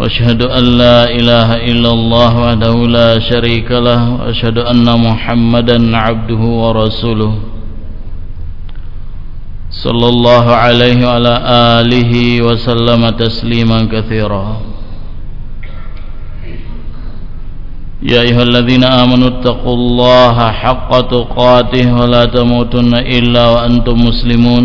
وأشهد أن لا إله إلا الله وحده لا شريك له وأشهد أن محمدا عبده ورسوله. صلى الله عليه وعلى آله وسلم تسليما كثيرا. يا أيها الذين آمنوا اتقوا الله حق تقاته ولا تموتن إلا وأنتم مسلمون.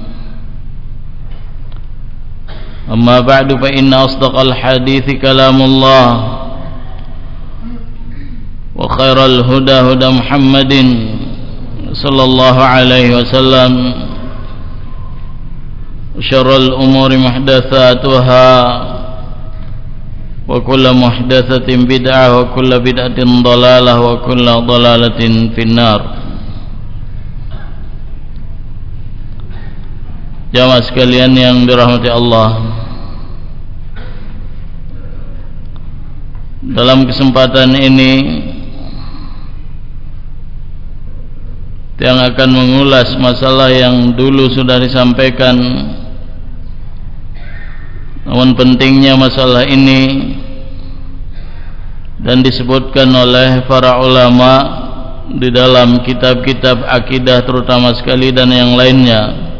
أما بعد فإن أصدق الحديث كلام الله وخير الهدى هدى محمد صلى الله عليه وسلم شر الأمور محدثاتها وكل محدثة بدعة وكل بدعة ضلالة وكل ضلالة في النار. Jamaah sekalian yang dirahmati Allah. Dalam kesempatan ini yang akan mengulas masalah yang dulu sudah disampaikan namun pentingnya masalah ini dan disebutkan oleh para ulama di dalam kitab-kitab akidah terutama sekali dan yang lainnya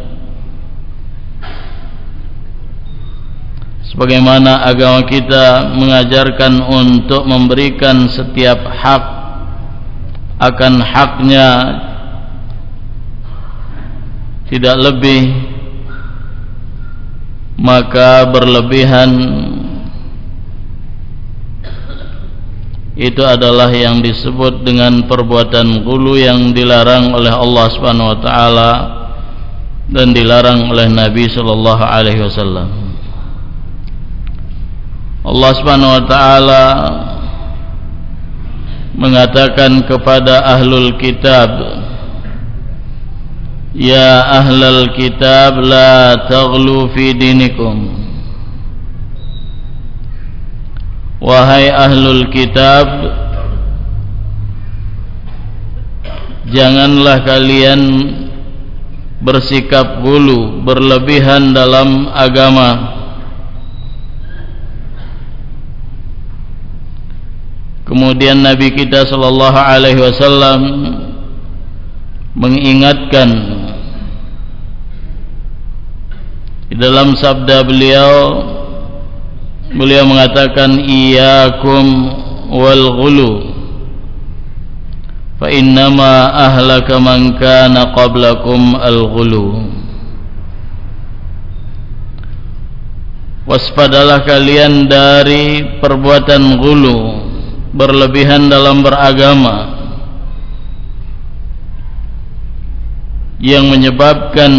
sebagaimana agama kita mengajarkan untuk memberikan setiap hak akan haknya tidak lebih maka berlebihan itu adalah yang disebut dengan perbuatan gulu yang dilarang oleh Allah Subhanahu wa taala dan dilarang oleh Nabi sallallahu alaihi wasallam. Allah Subhanahu wa taala mengatakan kepada ahlul kitab Ya ahlal kitab la taghlu fi dinikum. Wahai ahlul kitab Janganlah kalian bersikap gulu berlebihan dalam agama Kemudian Nabi kita sallallahu alaihi wasallam mengingatkan di dalam sabda beliau beliau mengatakan iyyakum wal ghulu fa innama ahlaka man kana qablakum al ghulu. Waspadalah kalian dari perbuatan ghulu berlebihan dalam beragama yang menyebabkan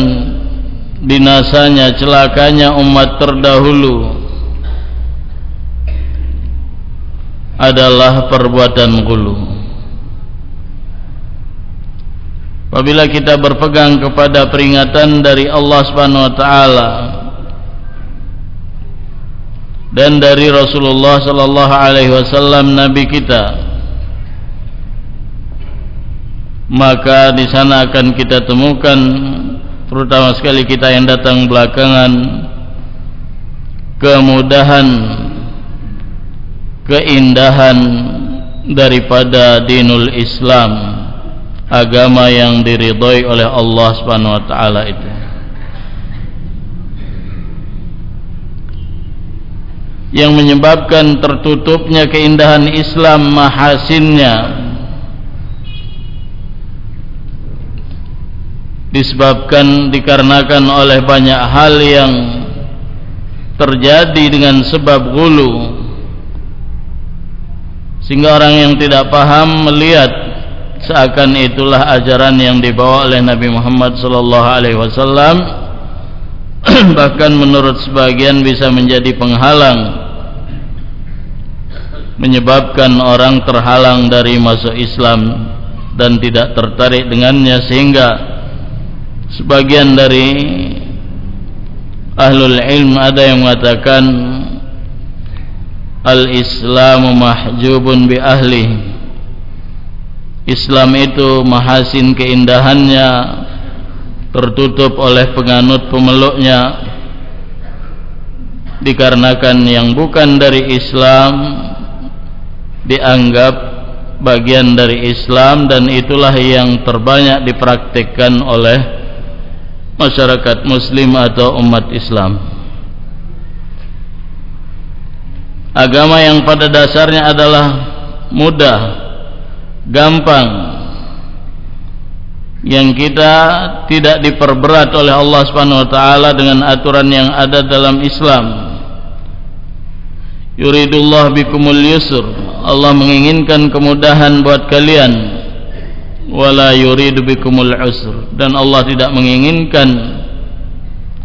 binasanya celakanya umat terdahulu adalah perbuatan gulu. Apabila kita berpegang kepada peringatan dari Allah Subhanahu wa taala dan dari Rasulullah sallallahu alaihi wasallam nabi kita. Maka di sana akan kita temukan terutama sekali kita yang datang belakangan kemudahan keindahan daripada dinul Islam agama yang diridhoi oleh Allah Subhanahu wa taala itu yang menyebabkan tertutupnya keindahan Islam mahasinnya. Disebabkan dikarenakan oleh banyak hal yang terjadi dengan sebab gulu sehingga orang yang tidak paham melihat seakan itulah ajaran yang dibawa oleh Nabi Muhammad sallallahu alaihi wasallam. Bahkan menurut sebagian bisa menjadi penghalang menyebabkan orang terhalang dari masuk Islam dan tidak tertarik dengannya sehingga sebagian dari ahlul ilm ada yang mengatakan al-islamu mahjubun bi ahli. Islam itu mahasin keindahannya tertutup oleh penganut pemeluknya dikarenakan yang bukan dari Islam dianggap bagian dari Islam dan itulah yang terbanyak dipraktikkan oleh masyarakat muslim atau umat Islam. Agama yang pada dasarnya adalah mudah gampang yang kita tidak diperberat oleh Allah Subhanahu wa taala dengan aturan yang ada dalam Islam. Yuridullah bikumul yusr Allah menginginkan kemudahan buat kalian. Wala yuridu bikumul usr. Dan Allah tidak menginginkan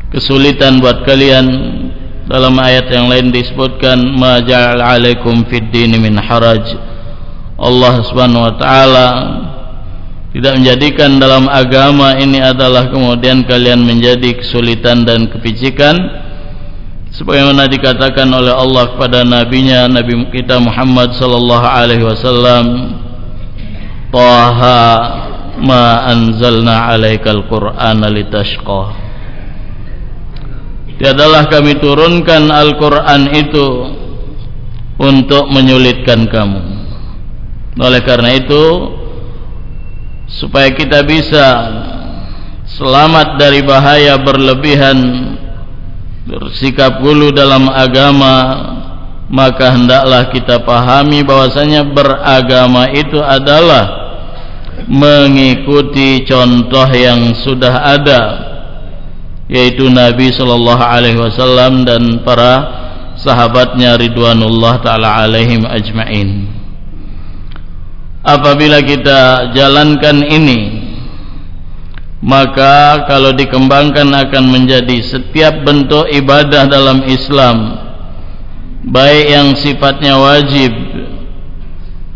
kesulitan buat kalian. Dalam ayat yang lain disebutkan ma ja'al 'alaikum fid din min haraj. Allah Subhanahu wa taala tidak menjadikan dalam agama ini adalah kemudian kalian menjadi kesulitan dan kepicikan sebagaimana dikatakan oleh Allah kepada nabinya Nabi kita Muhammad sallallahu alaihi wasallam Taha ma anzalna alaikal qur'ana litashqa Tiadalah kami turunkan Al-Quran itu untuk menyulitkan kamu. Oleh karena itu, supaya kita bisa selamat dari bahaya berlebihan bersikap gulu dalam agama, maka hendaklah kita pahami bahwasanya beragama itu adalah mengikuti contoh yang sudah ada yaitu Nabi sallallahu alaihi wasallam dan para sahabatnya ridwanullah taala alaihim ajmain. Apabila kita jalankan ini maka kalau dikembangkan akan menjadi setiap bentuk ibadah dalam Islam baik yang sifatnya wajib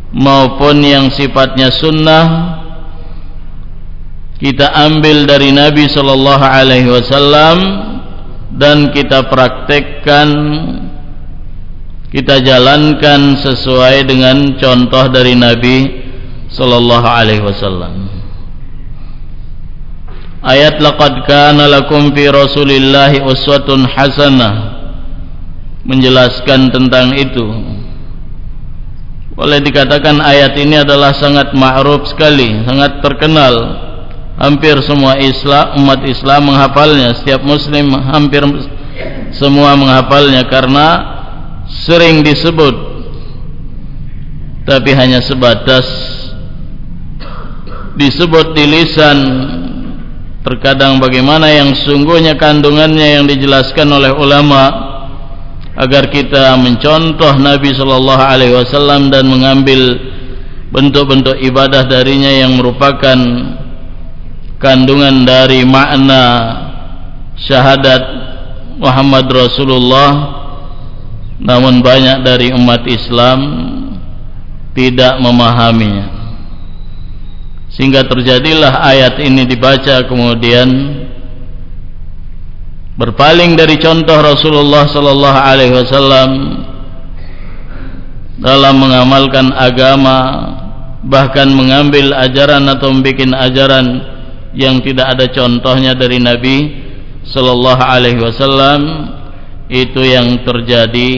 maupun yang sifatnya sunnah kita ambil dari Nabi sallallahu alaihi wasallam dan kita praktekkan kita jalankan sesuai dengan contoh dari Nabi sallallahu alaihi wasallam ayat laqad kana lakum fi rasulillahi uswatun hasanah. Menjelaskan tentang itu. Boleh dikatakan ayat ini adalah sangat ma'ruf sekali sangat terkenal. Hampir semua Islam umat Islam menghafalnya. Setiap muslim hampir semua menghafalnya karena sering disebut. Tapi hanya sebatas disebut di lisan terkadang bagaimana yang sungguhnya kandungannya yang dijelaskan oleh ulama' agar kita mencontoh Nabi sallallahu alaihi wasallam dan mengambil bentuk-bentuk ibadah darinya yang merupakan kandungan dari makna syahadat Muhammad Rasulullah namun banyak dari umat Islam tidak memahaminya sehingga terjadilah ayat ini dibaca kemudian berpaling dari contoh Rasulullah sallallahu alaihi wasallam dalam mengamalkan agama bahkan mengambil ajaran atau membuat ajaran yang tidak ada contohnya dari Nabi sallallahu alaihi wasallam itu yang terjadi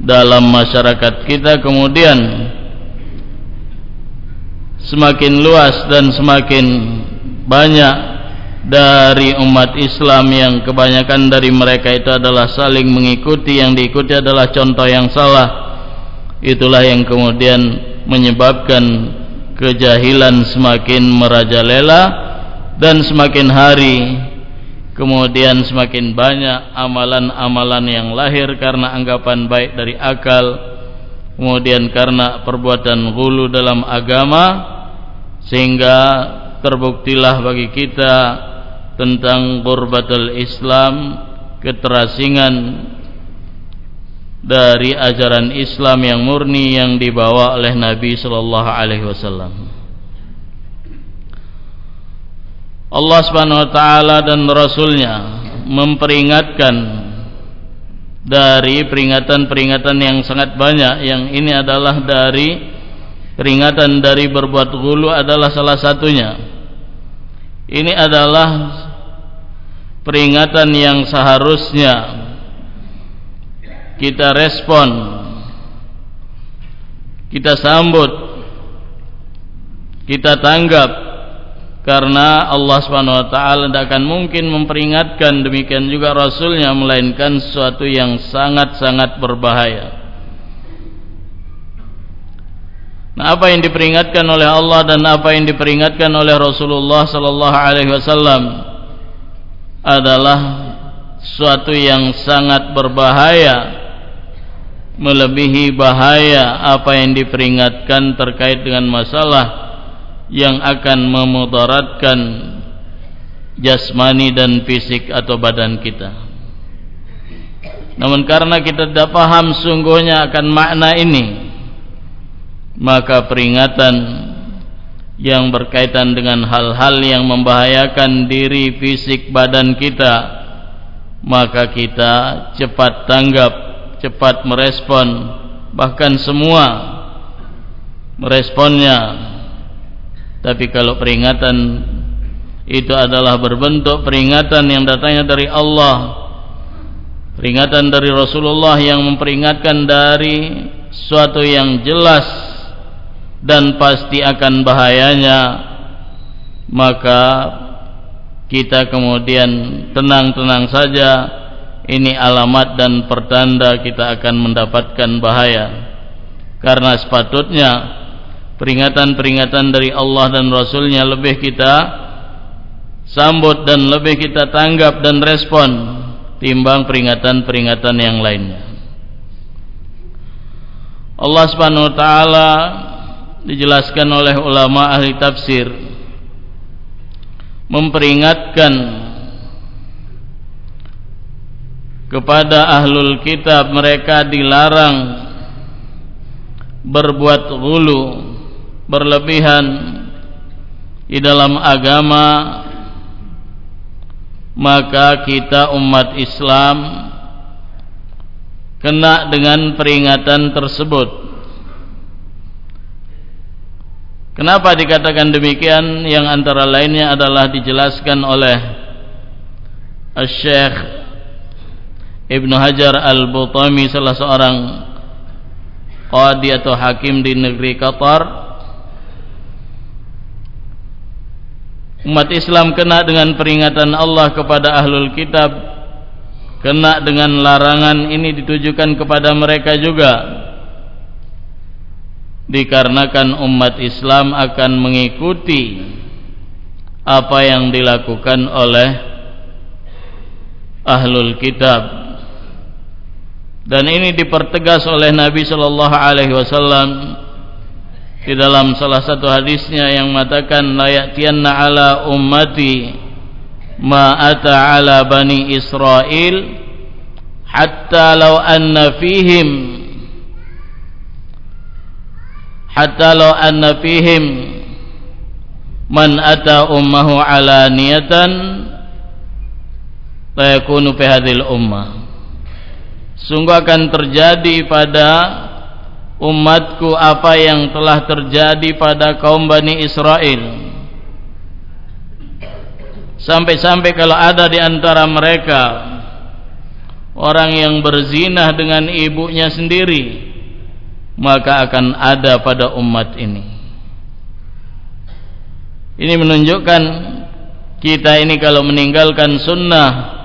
dalam masyarakat kita. Kemudian semakin luas dan semakin banyak dari umat Islam yang kebanyakan dari mereka itu adalah saling mengikuti yang diikuti adalah contoh yang salah. Itulah yang kemudian menyebabkan kejahilan semakin merajalela dan semakin hari kemudian semakin banyak amalan-amalan yang lahir karena anggapan baik dari akal kemudian karena perbuatan gulu dalam agama sehingga terbuktilah bagi kita tentang qurbatul Islam keterasingan dari ajaran Islam yang murni yang dibawa oleh Nabi sallallahu alaihi wasallam. Allah Subhanahu wa taala dan rasulnya memperingatkan dari peringatan-peringatan yang sangat banyak yang ini adalah dari peringatan dari berbuat gulu adalah salah satunya. Ini adalah peringatan yang seharusnya kita respon kita sambut kita tanggap karena Allah Subhanahu wa tidak akan mungkin memperingatkan demikian juga rasulnya melainkan sesuatu yang sangat-sangat berbahaya Nah, apa yang diperingatkan oleh Allah dan apa yang diperingatkan oleh Rasulullah sallallahu alaihi wasallam adalah suatu yang sangat berbahaya melebihi bahaya apa yang diperingatkan terkait dengan masalah yang akan memudaratkan jasmani dan fisik atau badan kita. Namun karena kita tidak paham sungguhnya akan makna ini, maka peringatan yang berkaitan dengan hal-hal yang membahayakan diri fisik badan kita maka kita cepat tanggap cepat merespon. Bahkan semua meresponnya. Tapi kalau peringatan itu adalah berbentuk peringatan yang datangnya dari Allah peringatan dari Rasulullah yang memperingatkan dari suatu yang jelas dan pasti akan bahayanya maka kita kemudian tenang-tenang saja ini alamat dan pertanda kita akan mendapatkan bahaya. Karena sepatutnya peringatan-peringatan dari Allah dan Rasulnya lebih kita sambut dan lebih kita tanggap dan respon timbang peringatan-peringatan yang lainnya. Allah Subhanahu wa taala dijelaskan oleh ulama ahli tafsir memperingatkan kepada ahlul kitab mereka dilarang berbuat hulu berlebihan di dalam agama maka kita umat Islam kena dengan peringatan tersebut Kenapa dikatakan demikian? Yang antara lainnya adalah dijelaskan oleh Syekh Ibn Hajar Al-Butami salah seorang qadi atau hakim di negeri Qatar umat Islam kena dengan peringatan Allah kepada ahlul kitab kena dengan larangan ini ditujukan kepada mereka juga dikarenakan umat Islam akan mengikuti apa yang dilakukan oleh ahlul kitab. Dan ini dipertegas oleh Nabi sallallahu alaihi wasallam di dalam salah satu hadisnya yang mengatakan la ya'tiyanna ala ummati ma ata ala bani Israel hatta law anna fihim hatta law anna fihim man ata ummahu alaniyatan la yakunu fi hadhil ummah. Sungguh akan terjadi pada umatku apa yang telah terjadi pada kaum Bani Israel. Sampai-sampai kalau ada di antara mereka orang yang berzina dengan ibunya sendiri maka akan ada pada umat ini ini menunjukkan kita ini kalau meninggalkan sunnah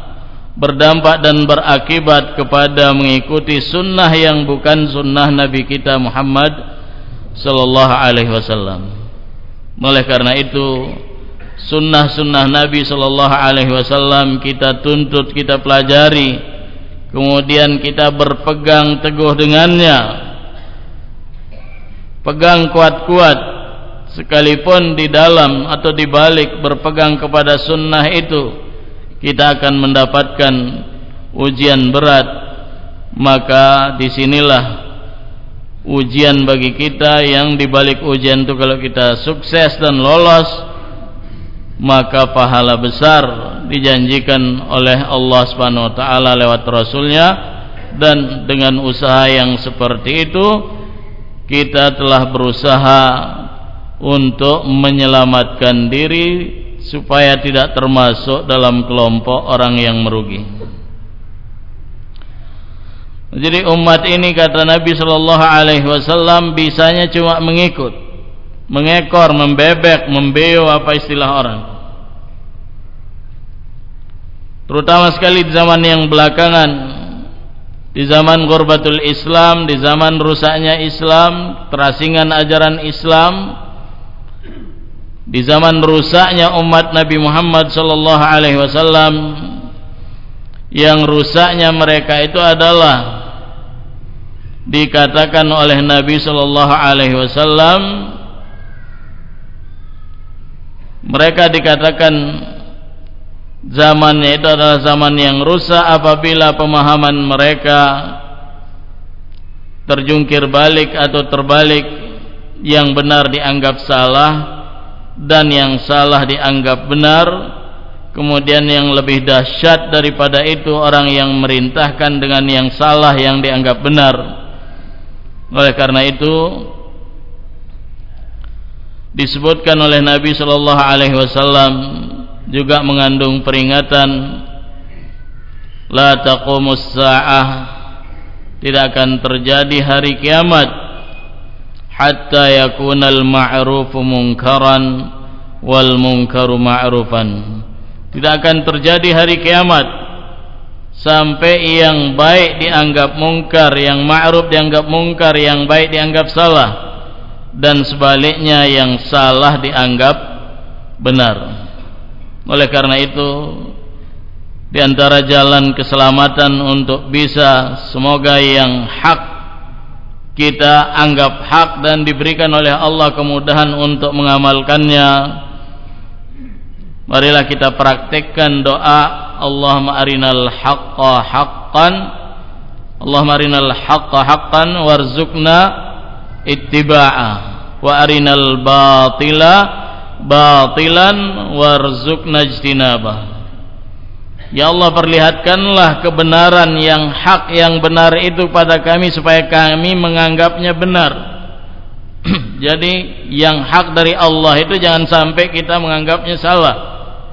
berdampak dan berakibat kepada mengikuti sunnah yang bukan sunnah Nabi kita Muhammad sallallahu alaihi wasallam. Oleh karena itu sunnah-sunnah Nabi sallallahu alaihi wasallam kita tuntut, kita pelajari, kemudian kita berpegang teguh dengannya. Pegang kuat-kuat. Sekalipun di dalam atau di balik berpegang kepada sunnah itu kita akan mendapatkan ujian berat. Maka di sinilah ujian bagi kita yang di balik ujian itu kalau kita sukses dan lolos maka pahala besar dijanjikan oleh Allah Subhanahu wa taala lewat rasulnya. Dan dengan usaha yang seperti itu kita telah berusaha untuk menyelamatkan diri supaya tidak termasuk dalam kelompok orang yang merugi. Jadi umat ini kata Nabi Shallallahu Alaihi Wasallam bisanya cuma mengikut, mengekor, membebek, membeo apa istilah orang. Terutama sekali di zaman yang belakangan, di zaman gurbatul Islam, di zaman rusaknya Islam, terasingan ajaran Islam, di zaman rusaknya umat Nabi Muhammad sallallahu alaihi wasallam yang rusaknya mereka itu adalah dikatakan oleh Nabi sallallahu alaihi wasallam mereka dikatakan zamannya itu adalah zaman yang rusak apabila pemahaman mereka terjungkir balik atau terbalik. Yang benar dianggap salah dan yang salah dianggap benar. Kemudian yang lebih dahsyat daripada itu orang yang merintahkan dengan yang salah yang dianggap benar. Oleh karena itu disebutkan oleh Nabi sallallahu alaihi wasallam juga mengandung peringatan la taqumus saah tidak akan terjadi hari kiamat hatta yakunal ma'rufu munkaran wal munkaru ma'rufan. Tidak akan terjadi hari kiamat sampai yang baik dianggap mungkar yang ma'ruf dianggap mungkar yang baik dianggap salah dan sebaliknya yang salah dianggap benar oleh karena itu di antara jalan keselamatan untuk bisa semoga yang hak kita anggap hak dan diberikan oleh Allah kemudahan untuk mengamalkannya. Marilah kita praktekkan doa Allahumma arinal haqqa haqqan Allahumma arinal haqqa haqqan warzuqna ittiba'a wa arinal batila batilan warzuqna ijtinabah Ya Allah perlihatkanlah kebenaran yang hak yang benar itu pada kami supaya kami menganggapnya benar. Jadi yang hak dari Allah itu jangan sampai kita menganggapnya salah.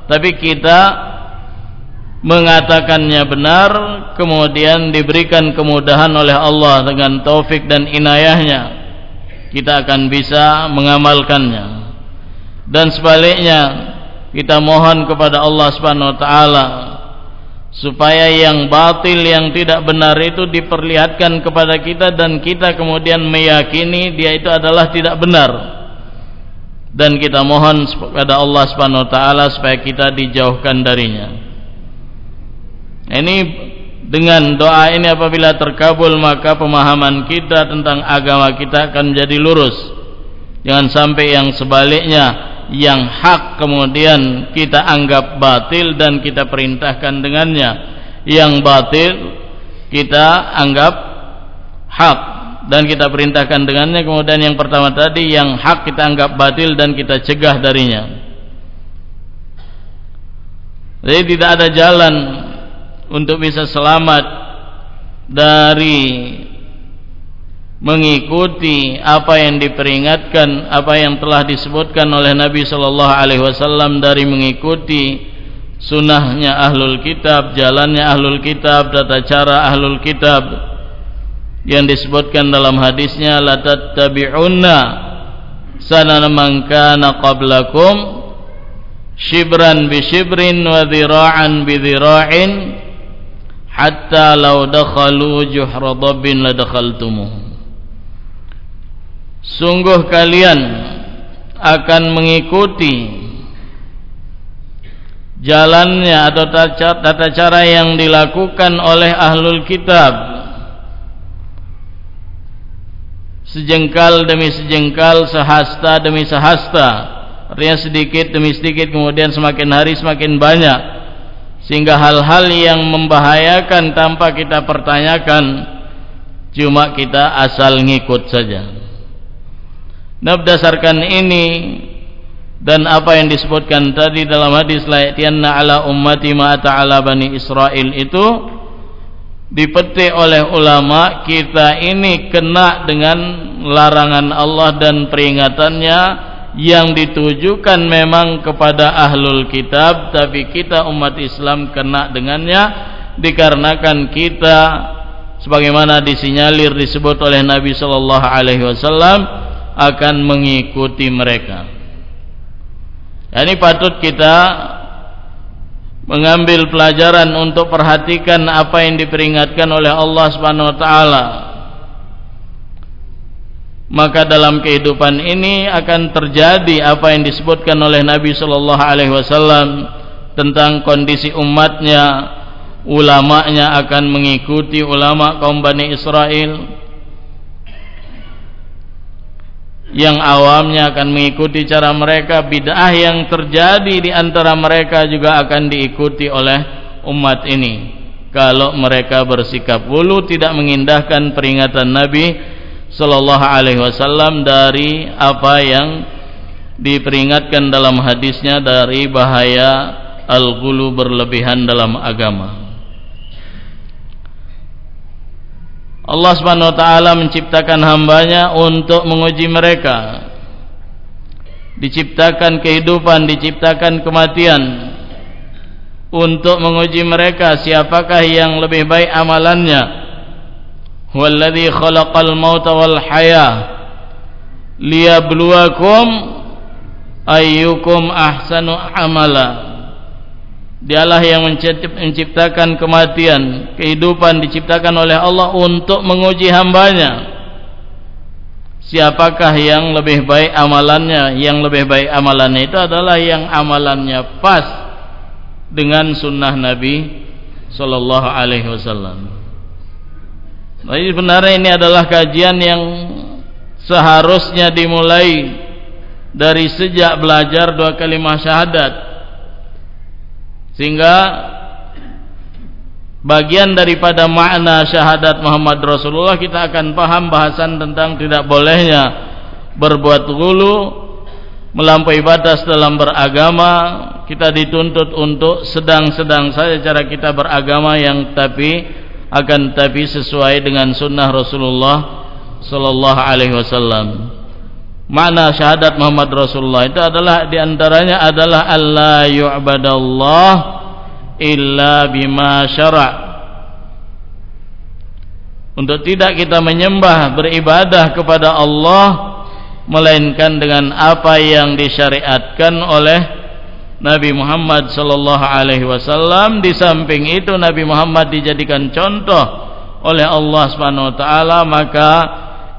Tapi kita mengatakannya benar kemudian diberikan kemudahan oleh Allah dengan taufik dan inayahnya kita akan bisa mengamalkannya dan sebaliknya kita mohon kepada Allah Subhanahu wa taala supaya yang batil yang tidak benar itu diperlihatkan kepada kita dan kita kemudian meyakini dia itu adalah tidak benar. Dan kita mohon kepada Allah Subhanahu wa taala supaya kita dijauhkan darinya. Ini dengan doa ini apabila terkabul maka pemahaman kita tentang agama kita akan menjadi lurus. Jangan sampai yang sebaliknya yang hak kemudian kita anggap batil dan kita perintahkan dengannya. Yang batil kita anggap hak dan kita perintahkan dengannya. Kemudian yang pertama tadi yang hak kita anggap batil dan kita cegah darinya. Jadi tidak ada jalan untuk bisa selamat dari mengikuti apa yang diperingatkan apa yang telah disebutkan oleh Nabi sallallahu alaihi wasallam dari mengikuti sunnahnya ahlul kitab jalannya ahlul kitab tata cara ahlul kitab yang disebutkan dalam hadisnya la tattabi'unna sanana man kana qablakum shibran bi shibrin wa dhira'an bi dhira'in hatta law dakhalu juhra dabbin la sungguh kalian akan mengikuti jalannya atau tata cara yang dilakukan oleh ahlul kitab. Sejengkal demi sejengkal sehasta demi sehasta artinya sedikit demi sedikit kemudian semakin hari semakin banyak sehingga hal-hal yang membahayakan tanpa kita pertanyakan cuma kita asal ngikut saja nah berdasarkan ini dan apa yang disebutkan tadi dalam hadis la'tiyanna ala ummati ma ta'ala bani Israel itu dipetik oleh ulama kita ini kena dengan larangan Allah dan peringatannya yang ditujukan memang kepada ahlul kitab tapi kita umat Islam kena dengannya dikarenakan kita sebagaimana disinyalir disebut oleh Nabi sallallahu alaihi wasallam akan mengikuti mereka ini patut kita mengambil pelajaran untuk perhatikan apa yang diperingatkan oleh Allah Subhanahu wa taala. Maka dalam kehidupan ini akan terjadi apa yang disebutkan oleh Nabi sallallahu alaihi wasallam tentang kondisi umatnya, ulamanya akan mengikuti ulama kaum Bani Israel yang awamnya akan mengikuti cara mereka bid'ah yang terjadi di antara mereka juga akan diikuti oleh umat ini. Kalau mereka bersikap hulu tidak mengindahkan peringatan Nabi sallallahu alaihi wasallam dari apa yang diperingatkan dalam hadisnya dari bahaya al-ghulu berlebihan dalam agama Allah Subhanahu wa taala menciptakan hambanya untuk menguji mereka. Diciptakan kehidupan, diciptakan kematian untuk menguji mereka siapakah yang lebih baik amalannya. Huwallazi khalaqal mauta wal hayah liyabluwakum ayyukum ahsanu amala. Dialah yang menciptakan kematian. Kehidupan diciptakan oleh Allah Untuk menguji hambanya. Siapakah yang lebih baik amalannya? Yang lebih baik amalannya itu adalah Yang amalannya pas Dengan sunnah Nabi Sallallahu alaihi wasallam. Jadi sebenarnya ini adalah kajian yang Seharusnya dimulai Dari sejak belajar dua kalimah syahadat sehingga bagian daripada makna syahadat Muhammad Rasulullah kita akan paham bahasan tentang tidak bolehnya berbuat gulu melampaui batas dalam beragama. Kita dituntut untuk sedang-sedang saja cara kita beragama yang tapi akan tapi sesuai dengan sunnah Rasulullah sallallahu alaihi wasallam makna syahadat Muhammad Rasulullah? Itu adalah di antaranya adalah Allah yu'badallah illa bima syara' untuk tidak kita menyembah beribadah kepada Allah melainkan dengan apa yang disyariatkan oleh Nabi Muhammad sallallahu alaihi wasallam. Di samping itu Nabi Muhammad dijadikan contoh oleh Allah Subhanahu wa taala maka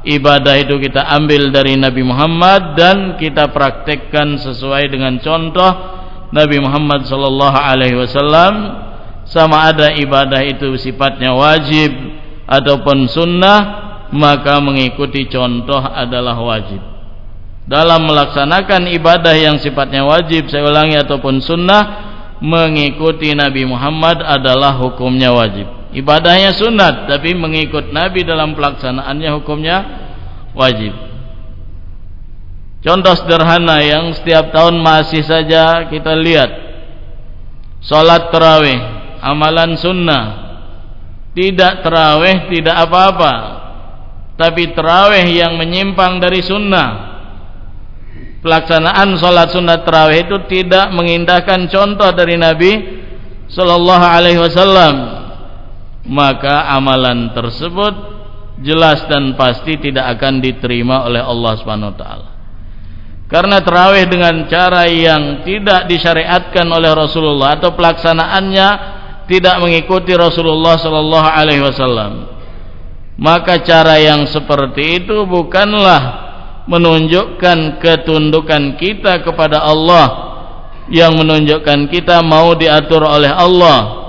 ibadah itu kita ambil dari Nabi Muhammad dan kita praktekkan sesuai dengan contoh Nabi Muhammad sallallahu alaihi wasallam. Sama ada ibadah itu sifatnya wajib ataupun sunnah maka mengikuti contoh adalah wajib. Dalam melaksanakan ibadah yang sifatnya wajib saya ulangi ataupun sunnah mengikuti Nabi Muhammad adalah hukumnya wajib ibadahnya sunat tapi mengikut Nabi dalam pelaksanaannya hukumnya wajib. Contoh sederhana yang setiap tahun masih saja kita lihat. Salat tarawih amalan sunnah. Tidak tarawih tidak apa-apa. Tapi tarawih yang menyimpang dari sunnah. Pelaksanaan salat sunnah tarawih itu tidak mengindahkan contoh dari Nabi sallallahu alaihi wasallam maka amalan tersebut jelas dan pasti tidak akan diterima oleh Allah Subhanahu wa taala. Karena terawih dengan cara yang tidak disyariatkan oleh Rasulullah atau pelaksanaannya tidak mengikuti Rasulullah sallallahu alaihi wasallam maka cara yang seperti itu bukanlah menunjukkan ketundukan kita kepada Allah. Yang menunjukkan kita mau diatur oleh Allah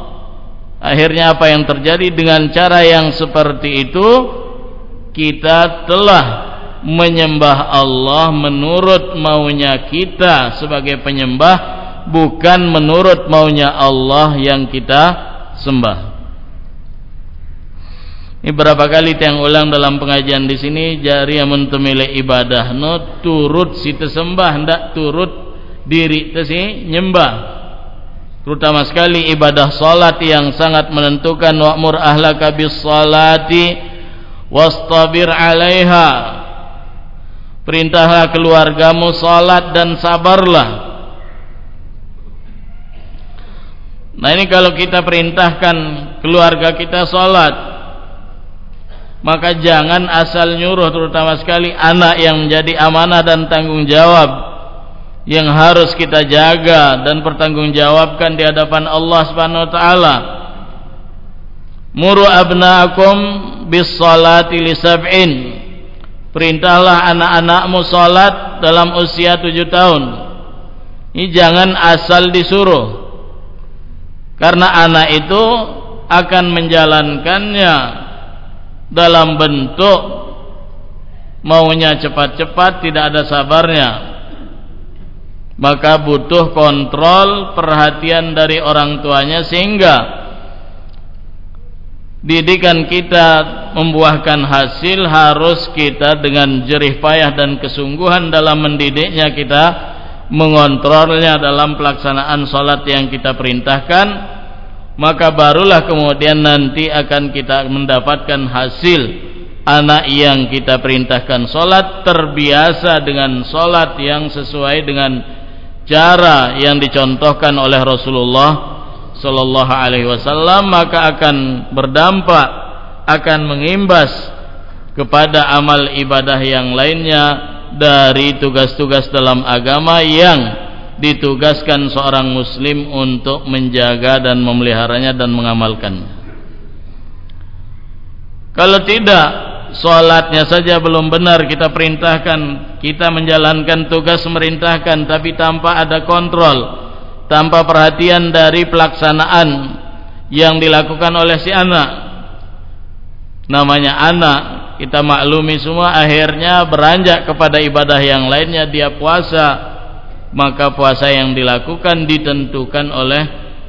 akhirnya apa yang terjadi dengan cara yang seperti itu kita telah menyembah Allah menurut maunya kita sebagai penyembah bukan menurut maunya Allah yang kita sembah. Ini berapa kali tiang ulang dalam pengajian di sini jari yang mentemile ibadah no turut si tersembah hendak turut diri tesi nyembah. Terutama sekali ibadah salat yang sangat menentukan wa'mur ahlaka bis salati wastabir 'alaiha Perintahlah keluargamu salat dan sabarlah. Nah ini kalau kita perintahkan keluarga kita salat, maka jangan asal nyuruh terutama sekali anak yang menjadi amanah dan tanggung jawab yang harus kita jaga dan pertanggungjawabkan di hadapan Allah Subhanahu wa taala. Muru abnaakum bis salati li sab'in Perintahlah anak-anakmu salat dalam usia tujuh tahun. Ini jangan asal disuruh. Karena anak itu akan menjalankannya dalam bentuk maunya cepat-cepat tidak ada sabarnya. Maka butuh kontrol perhatian dari orang tuanya sehingga didikan kita membuahkan hasil harus kita dengan jerih payah dan kesungguhan dalam mendidiknya kita mengontrolnya dalam pelaksanaan salat yang kita perintahkan maka barulah kemudian nanti akan kita mendapatkan hasil anak yang kita perintahkan. Salat terbiasa dengan salat yang sesuai dengan cara yang dicontohkan oleh Rasulullah sallallahu alaihi wasallam maka akan berdampak akan mengimbas kepada amal ibadah yang lainnya dari tugas-tugas dalam agama yang ditugaskan seorang muslim untuk menjaga dan memeliharanya dan mengamalkannya. Kalau tidak salatnya saja belum benar kita perintahkan. Kita menjalankan tugas memerintahkan tapi tanpa ada kontrol tanpa perhatian dari pelaksanaan yang dilakukan oleh si anak. Namanya anak kita maklumi semua akhirnya beranjak kepada ibadah yang lainnya. Dia puasa maka puasa yang dilakukan ditentukan oleh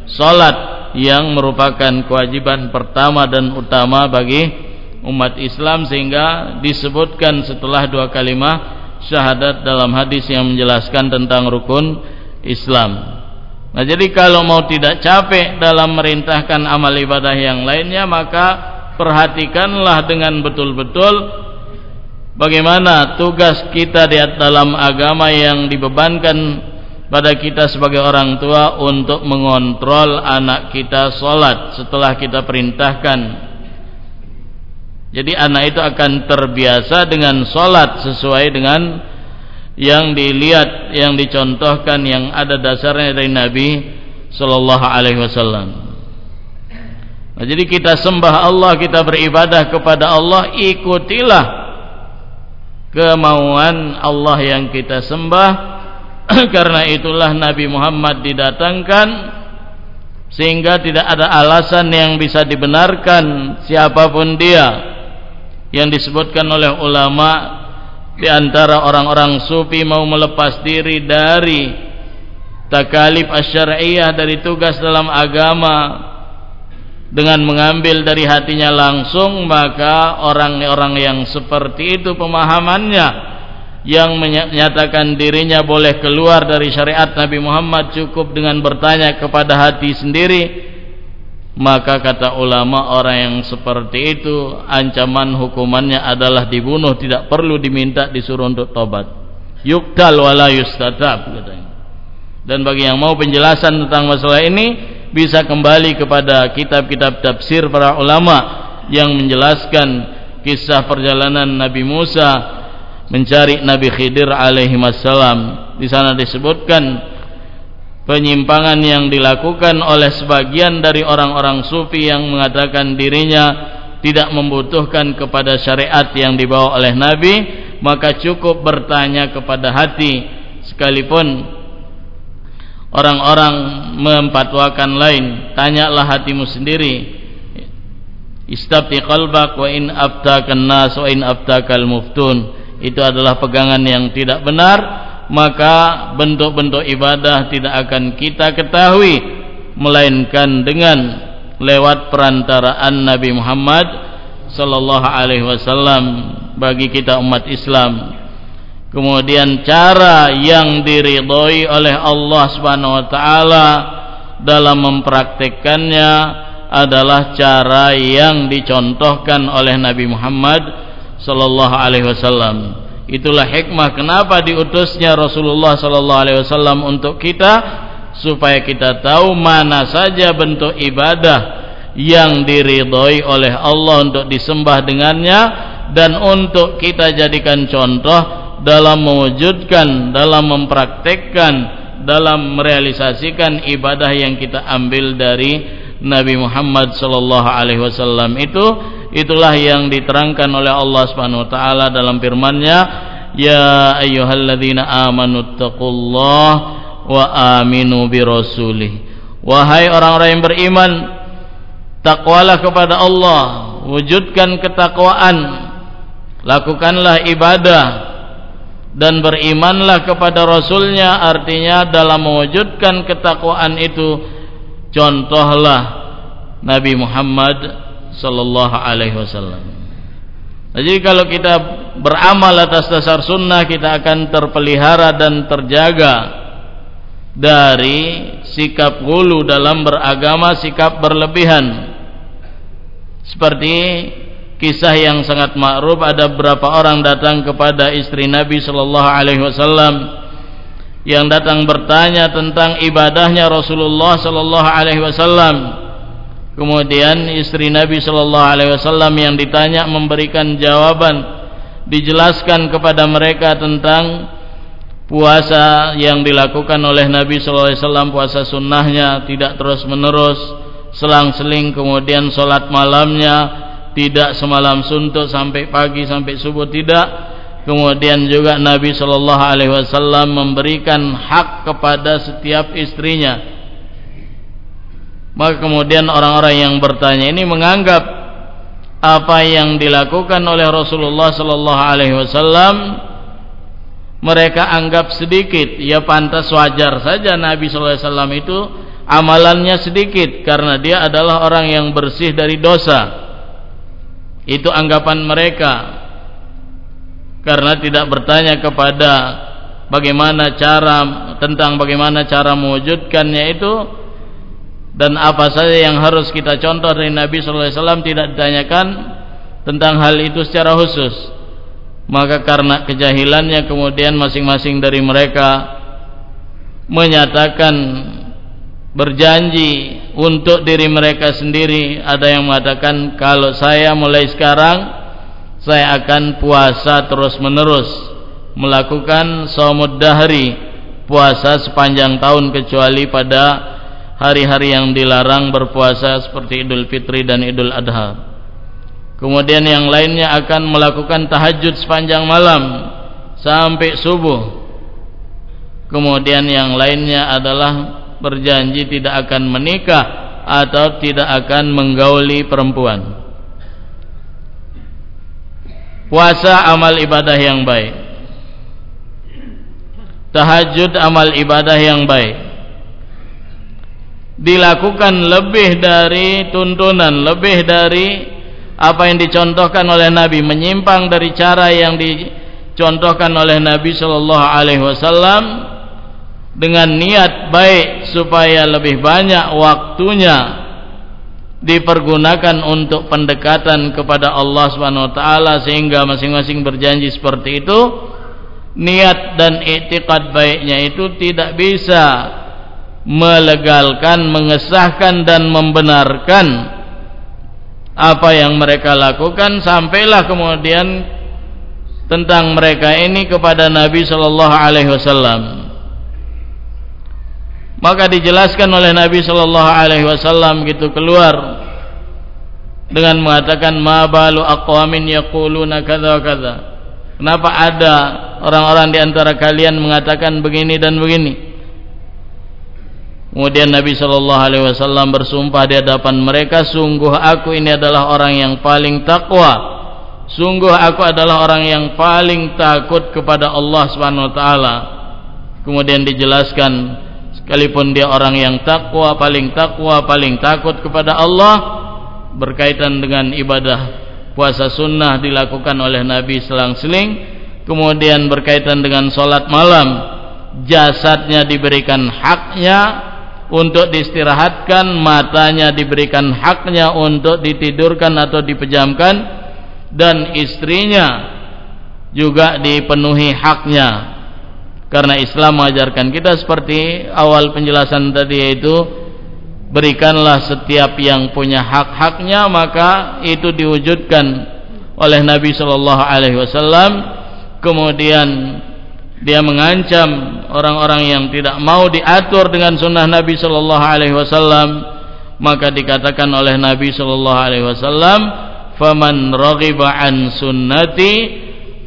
salat yang merupakan kewajiban pertama dan utama bagi umat Islam sehingga disebutkan setelah dua kalimat syahadat dalam hadis yang menjelaskan tentang rukun Islam Nah jadi kalau mau tidak capek dalam merintahkan amal ibadah yang lainnya maka perhatikanlah dengan betul-betul bagaimana tugas kita di dalam agama yang dibebankan pada kita sebagai orang tua untuk mengontrol anak kita sholat setelah kita perintahkan. Jadi anak itu akan terbiasa dengan sholat sesuai dengan yang dilihat yang dicontohkan yang ada dasarnya dari Nabi sallallahu alaihi wasallam. Nah, jadi kita sembah Allah, kita beribadah kepada Allah, ikutilah kemauan Allah yang kita sembah. Karena itulah Nabi Muhammad didatangkan sehingga tidak ada alasan yang bisa dibenarkan siapa pun dia yang disebutkan oleh ulama di antara orang-orang sufi mau melepas diri dari takalif asyariyah dari tugas dalam agama dengan mengambil dari hatinya langsung maka orang-orang yang seperti itu pemahamannya yang menyatakan dirinya boleh keluar dari syariat Nabi Muhammad cukup dengan bertanya kepada hati sendiri maka kata ulama orang yang seperti itu ancaman hukumannya adalah dibunuh tidak perlu diminta disuruh untuk tobat yuktal wala yustatab katanya dan bagi yang mau penjelasan tentang masalah ini bisa kembali kepada kitab-kitab tafsir para ulama yang menjelaskan kisah perjalanan Nabi Musa mencari Nabi Khidir alaihi wassalam. Di sana disebutkan penyimpangan yang dilakukan oleh sebagian dari orang-orang sufi yang mengatakan dirinya tidak membutuhkan kepada syariat yang dibawa oleh Nabi, maka cukup bertanya kepada hati sekalipun orang-orang mempatwakan lain, tanyalah hatimu sendiri. Istabti qalbak wa in aftakan nas wa in muftun itu adalah pegangan yang tidak benar maka bentuk-bentuk ibadah tidak akan kita ketahui melainkan dengan lewat perantaraan Nabi Muhammad sallallahu alaihi wasallam bagi kita umat Islam kemudian cara yang diridhoi oleh Allah Subhanahu wa taala dalam mempraktikkannya adalah cara yang dicontohkan oleh Nabi Muhammad sallallahu alaihi wasallam. Itulah hikmah kenapa diutusnya Rasulullah sallallahu alaihi wasallam untuk kita supaya kita tahu mana saja bentuk ibadah yang diridhoi oleh Allah untuk disembah dengannya dan untuk kita jadikan contoh dalam mewujudkan, dalam mempraktekkan, dalam merealisasikan ibadah yang kita ambil dari Nabi Muhammad sallallahu alaihi wasallam itu itulah yang diterangkan oleh Allah Subhanahu wa taala dalam firman-Nya ya ayyuhalladzina amanu taqullaha wa aminu bi rasulih. Wahai orang-orang yang beriman takwalah kepada Allah wujudkan ketakwaan lakukanlah ibadah dan berimanlah kepada rasulnya. Artinya dalam mewujudkan ketakwaan itu contohlah Nabi Muhammad sallallahu alaihi wasallam. Jadi kalau kita beramal atas dasar sunnah kita akan terpelihara dan terjaga dari sikap gulu dalam beragama, sikap berlebihan. Seperti kisah yang sangat ma'ruf ada beberapa orang datang kepada istri Nabi sallallahu alaihi wasallam yang datang bertanya tentang ibadahnya Rasulullah sallallahu alaihi wasallam. Kemudian istri Nabi sallallahu alaihi wasallam yang ditanya memberikan jawaban dijelaskan kepada mereka tentang puasa yang dilakukan oleh Nabi sallallahu alaihi wasallam puasa sunnahnya tidak terus-menerus selang-seling kemudian salat malamnya tidak semalam suntuk sampai pagi sampai subuh tidak Kemudian juga Nabi Shallallahu Alaihi Wasallam memberikan hak kepada setiap istrinya. Maka kemudian orang-orang yang bertanya ini menganggap apa yang dilakukan oleh Rasulullah Shallallahu Alaihi Wasallam mereka anggap sedikit. Ya pantas wajar saja Nabi Shallallahu Alaihi Wasallam itu amalannya sedikit karena dia adalah orang yang bersih dari dosa. Itu anggapan mereka karena tidak bertanya kepada bagaimana cara tentang bagaimana cara mewujudkannya itu dan apa saja yang harus kita contoh dari Nabi sallallahu alaihi wasallam tidak ditanyakan tentang hal itu secara khusus. Maka karena kejahilannya kemudian masing-masing dari mereka menyatakan berjanji untuk diri mereka sendiri ada yang mengatakan kalau saya mulai sekarang saya akan puasa terus menerus melakukan saumud dahri puasa sepanjang tahun kecuali pada hari-hari yang dilarang berpuasa seperti Idul Fitri dan Idul Adha. Kemudian yang lainnya akan melakukan tahajud sepanjang malam sampai subuh. Kemudian yang lainnya adalah berjanji tidak akan menikah atau tidak akan menggauli perempuan. Puasa amal ibadah yang baik. Tahajud amal ibadah yang baik dilakukan lebih dari tuntunan lebih dari apa yang dicontohkan oleh Nabi menyimpang dari cara yang di, dicontohkan oleh Nabi sallallahu alaihi wasallam dengan niat baik supaya lebih banyak waktunya dipergunakan untuk pendekatan kepada Allah Subhanahu wa taala sehingga masing-masing berjanji seperti itu. Niat dan i'tiqad baiknya itu tidak bisa melegalkan, mengesahkan dan membenarkan apa yang mereka lakukan sampailah kemudian tentang mereka ini kepada Nabi sallallahu alaihi wasallam. Maka dijelaskan oleh Nabi sallallahu alaihi wasallam gitu keluar dengan mengatakan ma balu aqwamin yaquluna kadza kadza. Kenapa ada orang-orang di antara kalian mengatakan begini dan begini? Kemudian Nabi Shallallahu Alaihi Wasallam bersumpah di hadapan mereka, sungguh aku ini adalah orang yang paling takwa. Sungguh aku adalah orang yang paling takut kepada Allah Subhanahu Wa Taala. Kemudian dijelaskan, sekalipun dia orang yang takwa, paling takwa, paling takut kepada Allah, berkaitan dengan ibadah puasa sunnah dilakukan oleh Nabi selang-seling. Kemudian berkaitan dengan sholat malam, jasadnya diberikan haknya untuk diistirahatkan matanya diberikan haknya untuk ditidurkan atau dipejamkan dan istrinya juga dipenuhi haknya. Karena Islam mengajarkan kita seperti awal penjelasan tadi yaitu berikanlah setiap yang punya hak-haknya maka itu diwujudkan oleh Nabi Shallallahu Alaihi Wasallam. Kemudian dia mengancam orang-orang yang tidak mau diatur dengan sunnah Nabi Shallallahu Alaihi Wasallam. Maka dikatakan oleh Nabi Shallallahu Alaihi Wasallam faman an sunnati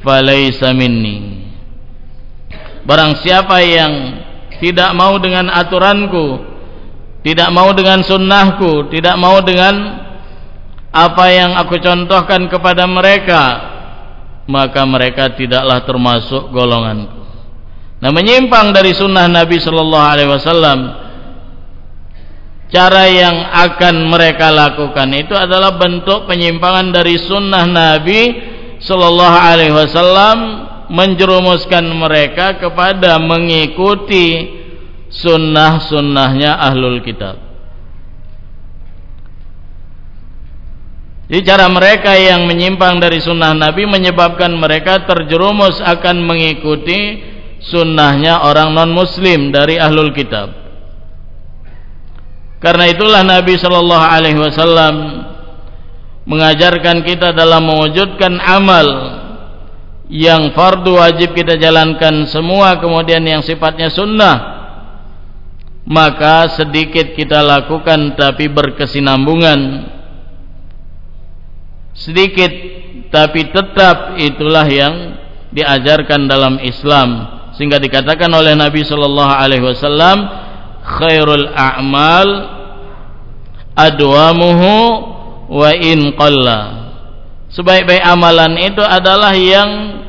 falaysa minni. Barang siapa yang tidak mau dengan aturanku tidak mau dengan sunnahku tidak mau dengan apa yang aku contohkan kepada mereka maka mereka tidaklah termasuk golonganku Nah menyimpang dari sunnah Nabi Sallallahu Alaihi Wasallam cara yang akan mereka lakukan itu adalah bentuk penyimpangan dari sunnah Nabi Sallallahu Alaihi Wasallam menjerumuskan mereka kepada mengikuti sunnah-sunnahnya ahlul kitab. Jadi cara mereka yang menyimpang dari sunnah Nabi menyebabkan mereka terjerumus akan mengikuti sunnahnya orang non muslim dari ahlul kitab. Karena itulah Nabi Shallallahu Alaihi Wasallam mengajarkan kita dalam mewujudkan amal yang fardu wajib kita jalankan semua kemudian yang sifatnya sunnah maka sedikit kita lakukan tapi berkesinambungan sedikit tapi tetap itulah yang diajarkan dalam Islam. Sehingga dikatakan oleh Nabi sallallahu alaihi wasallam khairul a'mal adwamuhu wa in qalla. Sebaik-baik amalan itu adalah yang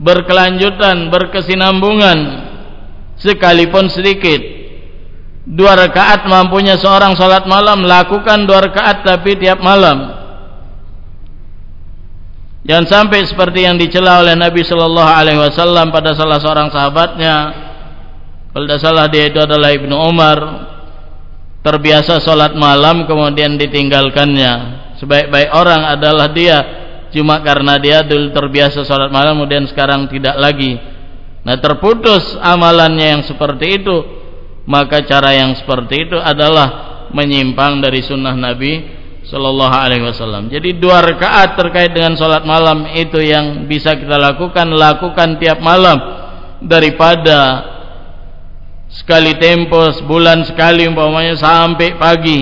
berkelanjutan berkesinambungan. Sekalipun sedikit. Dua rakaat mampunya seorang salat malam lakukan dua rakaat tapi tiap malam Jangan sampai seperti yang dicela oleh Nabi Shallallahu Alaihi Wasallam pada salah seorang sahabatnya. Kalau tidak salah dia itu adalah ibnu Umar. Terbiasa sholat malam kemudian ditinggalkannya. Sebaik-baik orang adalah dia. Cuma karena dia dulu terbiasa sholat malam kemudian sekarang tidak lagi. Nah terputus amalannya yang seperti itu. Maka cara yang seperti itu adalah menyimpang dari sunnah Nabi Sallallahu Alaihi Wasallam. Jadi dua rakaat terkait dengan sholat malam itu yang bisa kita lakukan, lakukan tiap malam daripada sekali tempo sebulan sekali umpamanya sampai pagi.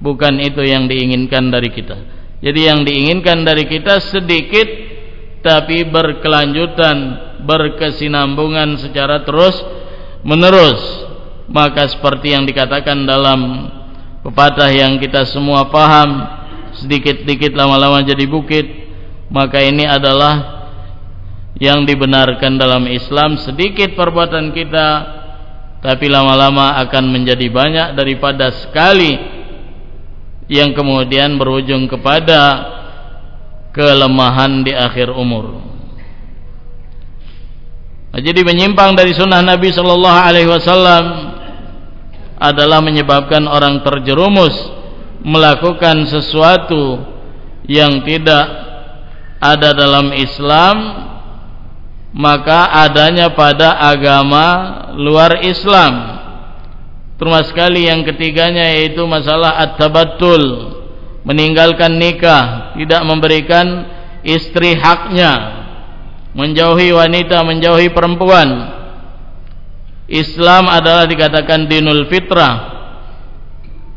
Bukan itu yang diinginkan dari kita. Jadi yang diinginkan dari kita sedikit tapi berkelanjutan, berkesinambungan secara terus menerus. Maka seperti yang dikatakan dalam pepatah yang kita semua paham sedikit-sedikit lama-lama jadi bukit maka ini adalah yang dibenarkan dalam Islam. Sedikit perbuatan kita tapi lama-lama akan menjadi banyak daripada sekali yang kemudian berujung kepada kelemahan di akhir umur. Nah, jadi menyimpang dari sunnah Nabi Shallallahu Alaihi Wasallam adalah menyebabkan orang terjerumus melakukan sesuatu yang tidak ada dalam Islam maka adanya pada agama luar Islam. Termasuk sekali yang ketiganya yaitu masalah at-tabattul meninggalkan nikah tidak memberikan istri haknya menjauhi wanita menjauhi perempuan Islam adalah dikatakan dinul fitrah.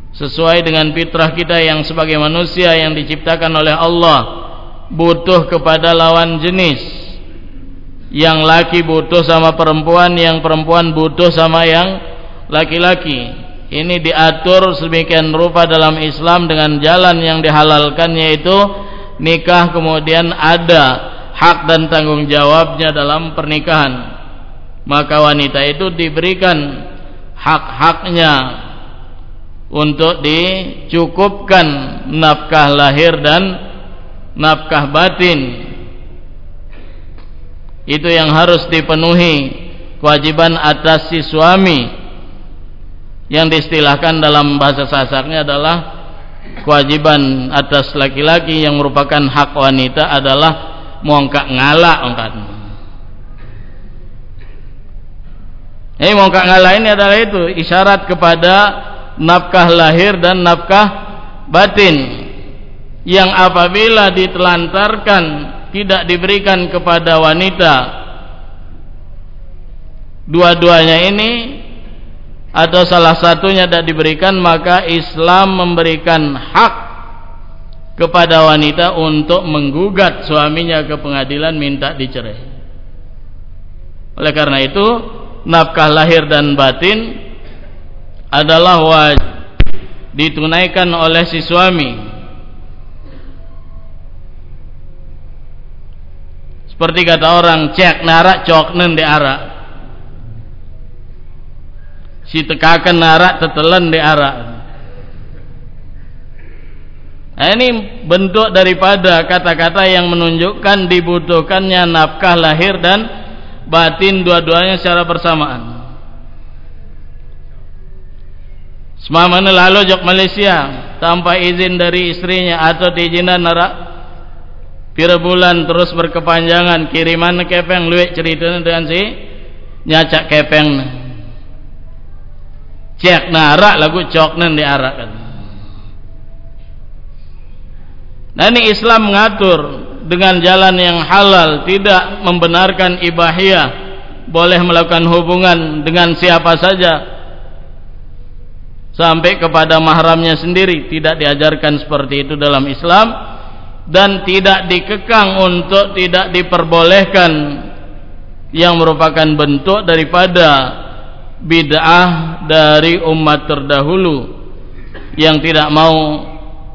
Sesuai dengan fitrah kita yang sebagai manusia yang diciptakan oleh Allah butuh kepada lawan jenis. Yang laki butuh sama perempuan yang perempuan butuh sama yang laki-laki. Ini diatur sedemikian rupa dalam Islam dengan jalan yang dihalalkan yaitu nikah kemudian ada hak dan tanggung jawabnya dalam pernikahan maka wanita itu diberikan hak-haknya untuk dicukupkan nafkah lahir dan nafkah batin itu yang harus dipenuhi kewajiban atas si suami yang diistilahkan dalam bahasa sasaknya adalah kewajiban atas laki-laki yang merupakan hak wanita adalah mongkak ngalak ongkat. Ini mongkak ngalak ini adalah itu. Isyarat kepada nafkah lahir dan nafkah batin. Yang apabila ditelantarkan tidak diberikan kepada wanita. Dua-duanya ini atau salah satunya tidak diberikan maka Islam memberikan hak kepada wanita untuk menggugat suaminya ke pengadilan minta dicerai. Oleh karena itu nafkah lahir dan batin adalah wajib ditunaikan oleh si suami. Seperti kata orang cek narak coknen di arak. Si tekakan narak tetelen di arak. Nah, ini bentuk daripada kata-kata yang menunjukkan dibutuhkannya nafkah lahir dan batin dua-duanya secara bersamaan. Semamana lalu jok Malaysia tanpa izin dari istrinya atau diizinan narak pira bulan terus berkepanjangan kiriman kepeng luwek ceritanya dengan si nyacak kepeng. Cek narak lagu coknen diarak. Kan nah ini Islam mengatur dengan jalan yang halal tidak membenarkan ibahiyah boleh melakukan hubungan dengan siapa saja sampai kepada mahramnya sendiri tidak diajarkan seperti itu dalam Islam dan tidak dikekang untuk tidak diperbolehkan yang merupakan bentuk daripada bid'ah dari umat terdahulu yang tidak mau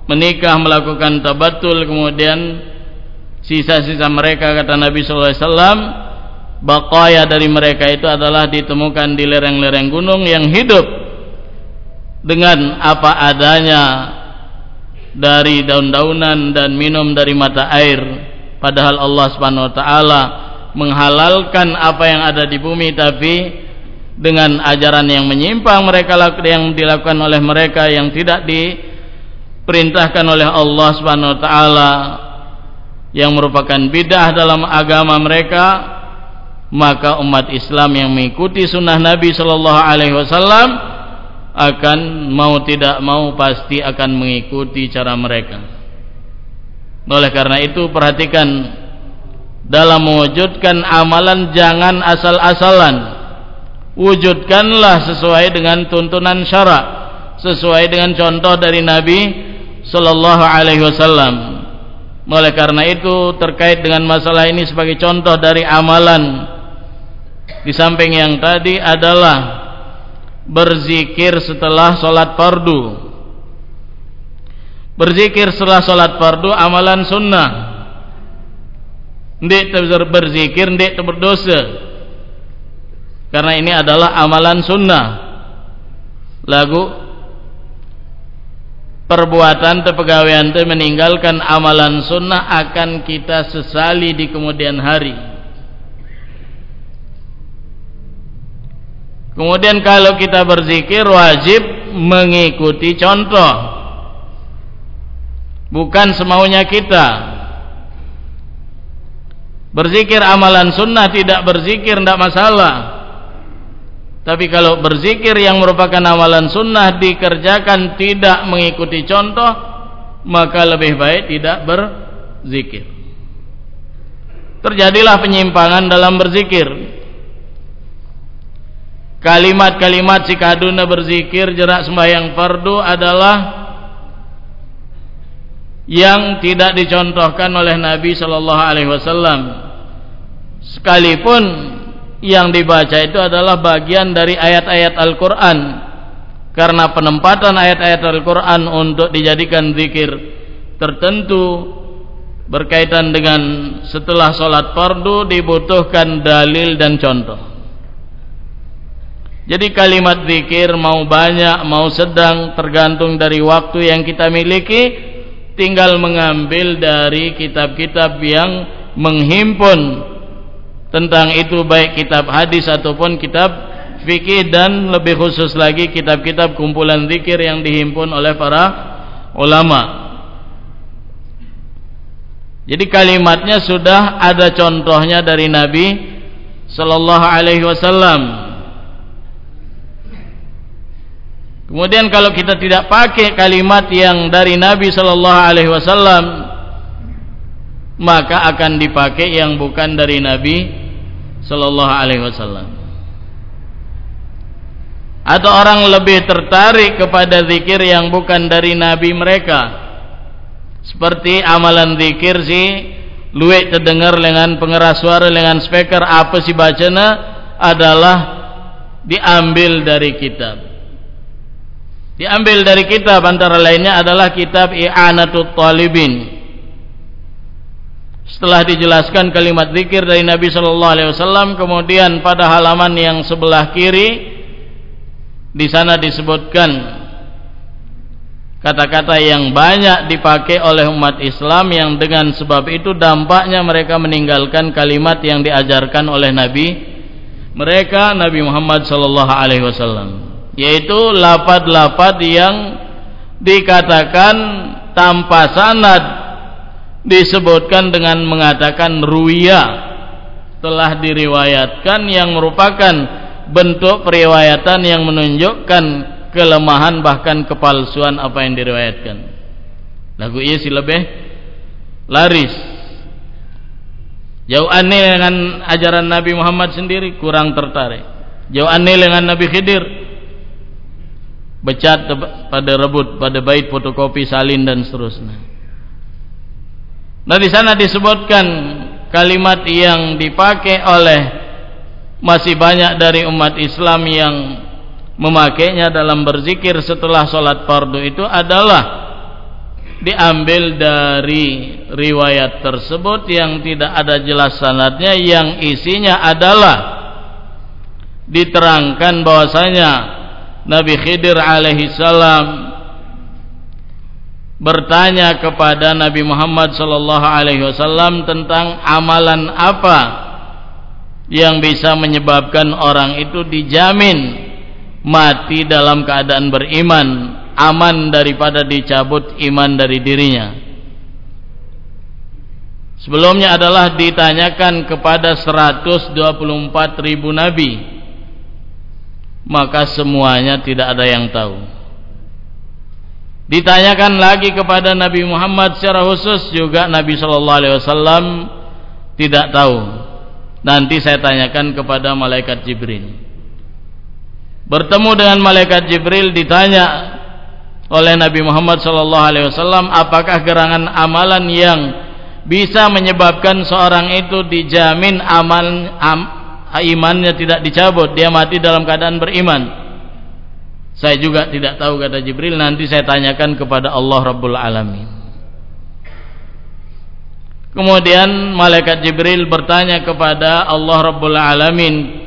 menikah melakukan tabatul kemudian sisa-sisa mereka kata Nabi sallallahu alaihi wasallam baqaya dari mereka itu adalah ditemukan di lereng-lereng gunung yang hidup dengan apa adanya dari daun-daunan dan minum dari mata air. Padahal Allah Subhanahu wa taala menghalalkan apa yang ada di bumi tapi dengan ajaran yang menyimpang mereka yang dilakukan oleh mereka yang tidak diperintahkan oleh Allah Subhanahu wa taala yang merupakan bidah dalam agama mereka maka umat Islam yang mengikuti sunnah Nabi sallallahu alaihi wasallam akan mau tidak mau pasti akan mengikuti cara mereka. Oleh karena itu perhatikan dalam mewujudkan amalan jangan asal-asalan. Wujudkanlah sesuai dengan tuntunan syarak, sesuai dengan contoh dari Nabi sallallahu alaihi wasallam. Oleh karena itu terkait dengan masalah ini sebagai contoh dari amalan. Di samping yang tadi adalah berzikir setelah sholat fardu. Berzikir setelah sholat fardu amalan sunnah. Ndik berzikir ndik berdosa. Karena ini adalah amalan sunnah. Lagu perbuatan pegawaian itu meninggalkan amalan sunnah akan kita sesali di kemudian hari Kemudian kalau kita berzikir wajib mengikuti contoh. Bukan semaunya kita. Berzikir amalan sunnah tidak berzikir tidak masalah. Tapi kalau berzikir yang merupakan amalan sunnah dikerjakan tidak mengikuti contoh, maka lebih baik tidak berzikir. Terjadilah penyimpangan dalam berzikir kalimat-kalimat sikaduna berzikir jerak sembahyang fardu adalah yang tidak dicontohkan oleh Nabi sallallahu alaihi wasallam sekalipun yang dibaca itu adalah bagian dari ayat-ayat Al-Qur'an. Karena penempatan ayat-ayat Al-Qur'an untuk dijadikan zikir tertentu berkaitan dengan setelah sholat fardu dibutuhkan dalil dan contoh. Jadi kalimat zikir mau banyak mau sedang tergantung dari waktu yang kita miliki tinggal mengambil dari kitab-kitab yang menghimpun tentang itu baik kitab hadis ataupun kitab fikih dan lebih khusus lagi kitab-kitab kumpulan zikir yang dihimpun oleh para ulama. Jadi kalimatnya sudah ada contohnya dari Nabi sallallahu alaihi wasallam. Kemudian kalau kita tidak pakai kalimat yang dari Nabi sallallahu alaihi wasallam maka akan dipakai yang bukan dari Nabi sallallahu alaihi wasallam. Atau orang lebih tertarik kepada zikir yang bukan dari nabi mereka. Seperti amalan zikir si luwek terdengar dengan pengeras suara dengan speaker apa sih bacana adalah diambil dari kitab Diambil dari kitab antara lainnya adalah kitab I'anatul Talibin. Setelah dijelaskan kalimat zikir dari Nabi sallallahu alaihi wasallam, kemudian pada halaman yang sebelah kiri di sana disebutkan kata-kata yang banyak dipakai oleh umat Islam yang dengan sebab itu dampaknya mereka meninggalkan kalimat yang diajarkan oleh Nabi mereka Nabi Muhammad sallallahu alaihi wasallam yaitu lapad-lapad yang dikatakan tanpa sanad disebutkan dengan mengatakan ruya. Telah diriwayatkan yang merupakan bentuk periwayatan yang menunjukkan kelemahan bahkan kepalsuan apa yang diriwayatkan. Lagu ini sih lebih laris. Jauh aneh dengan ajaran Nabi Muhammad sendiri kurang tertarik. Jauh aneh dengan Nabi Khidir. Becat pada rebut pada bait fotokopi salin dan seterusnya. Nah di sana disebutkan kalimat yang dipakai oleh masih banyak dari umat Islam yang memakainya dalam berzikir setelah sholat fardu itu adalah diambil dari riwayat tersebut yang tidak ada jelas sanadnya yang isinya adalah diterangkan bahwasanya Nabi Khidir alaihi salam bertanya kepada Nabi Muhammad sallallahu alaihi wasallam tentang amalan apa yang bisa menyebabkan orang itu dijamin mati dalam keadaan beriman aman daripada dicabut iman dari dirinya sebelumnya adalah ditanyakan kepada 124 ribu nabi maka semuanya tidak ada yang tahu. Ditanyakan lagi kepada Nabi Muhammad secara khusus juga Nabi Shallallahu Alaihi Wasallam tidak tahu. Nanti saya tanyakan kepada malaikat Jibril. Bertemu dengan malaikat Jibril ditanya oleh Nabi Muhammad Shallallahu Alaihi Wasallam apakah gerangan amalan yang bisa menyebabkan seorang itu dijamin amal am, imannya tidak dicabut dia mati dalam keadaan beriman saya juga tidak tahu kata Jibril nanti saya tanyakan kepada Allah Rabbul Alamin. Kemudian malaikat Jibril bertanya kepada Allah Rabbul Alamin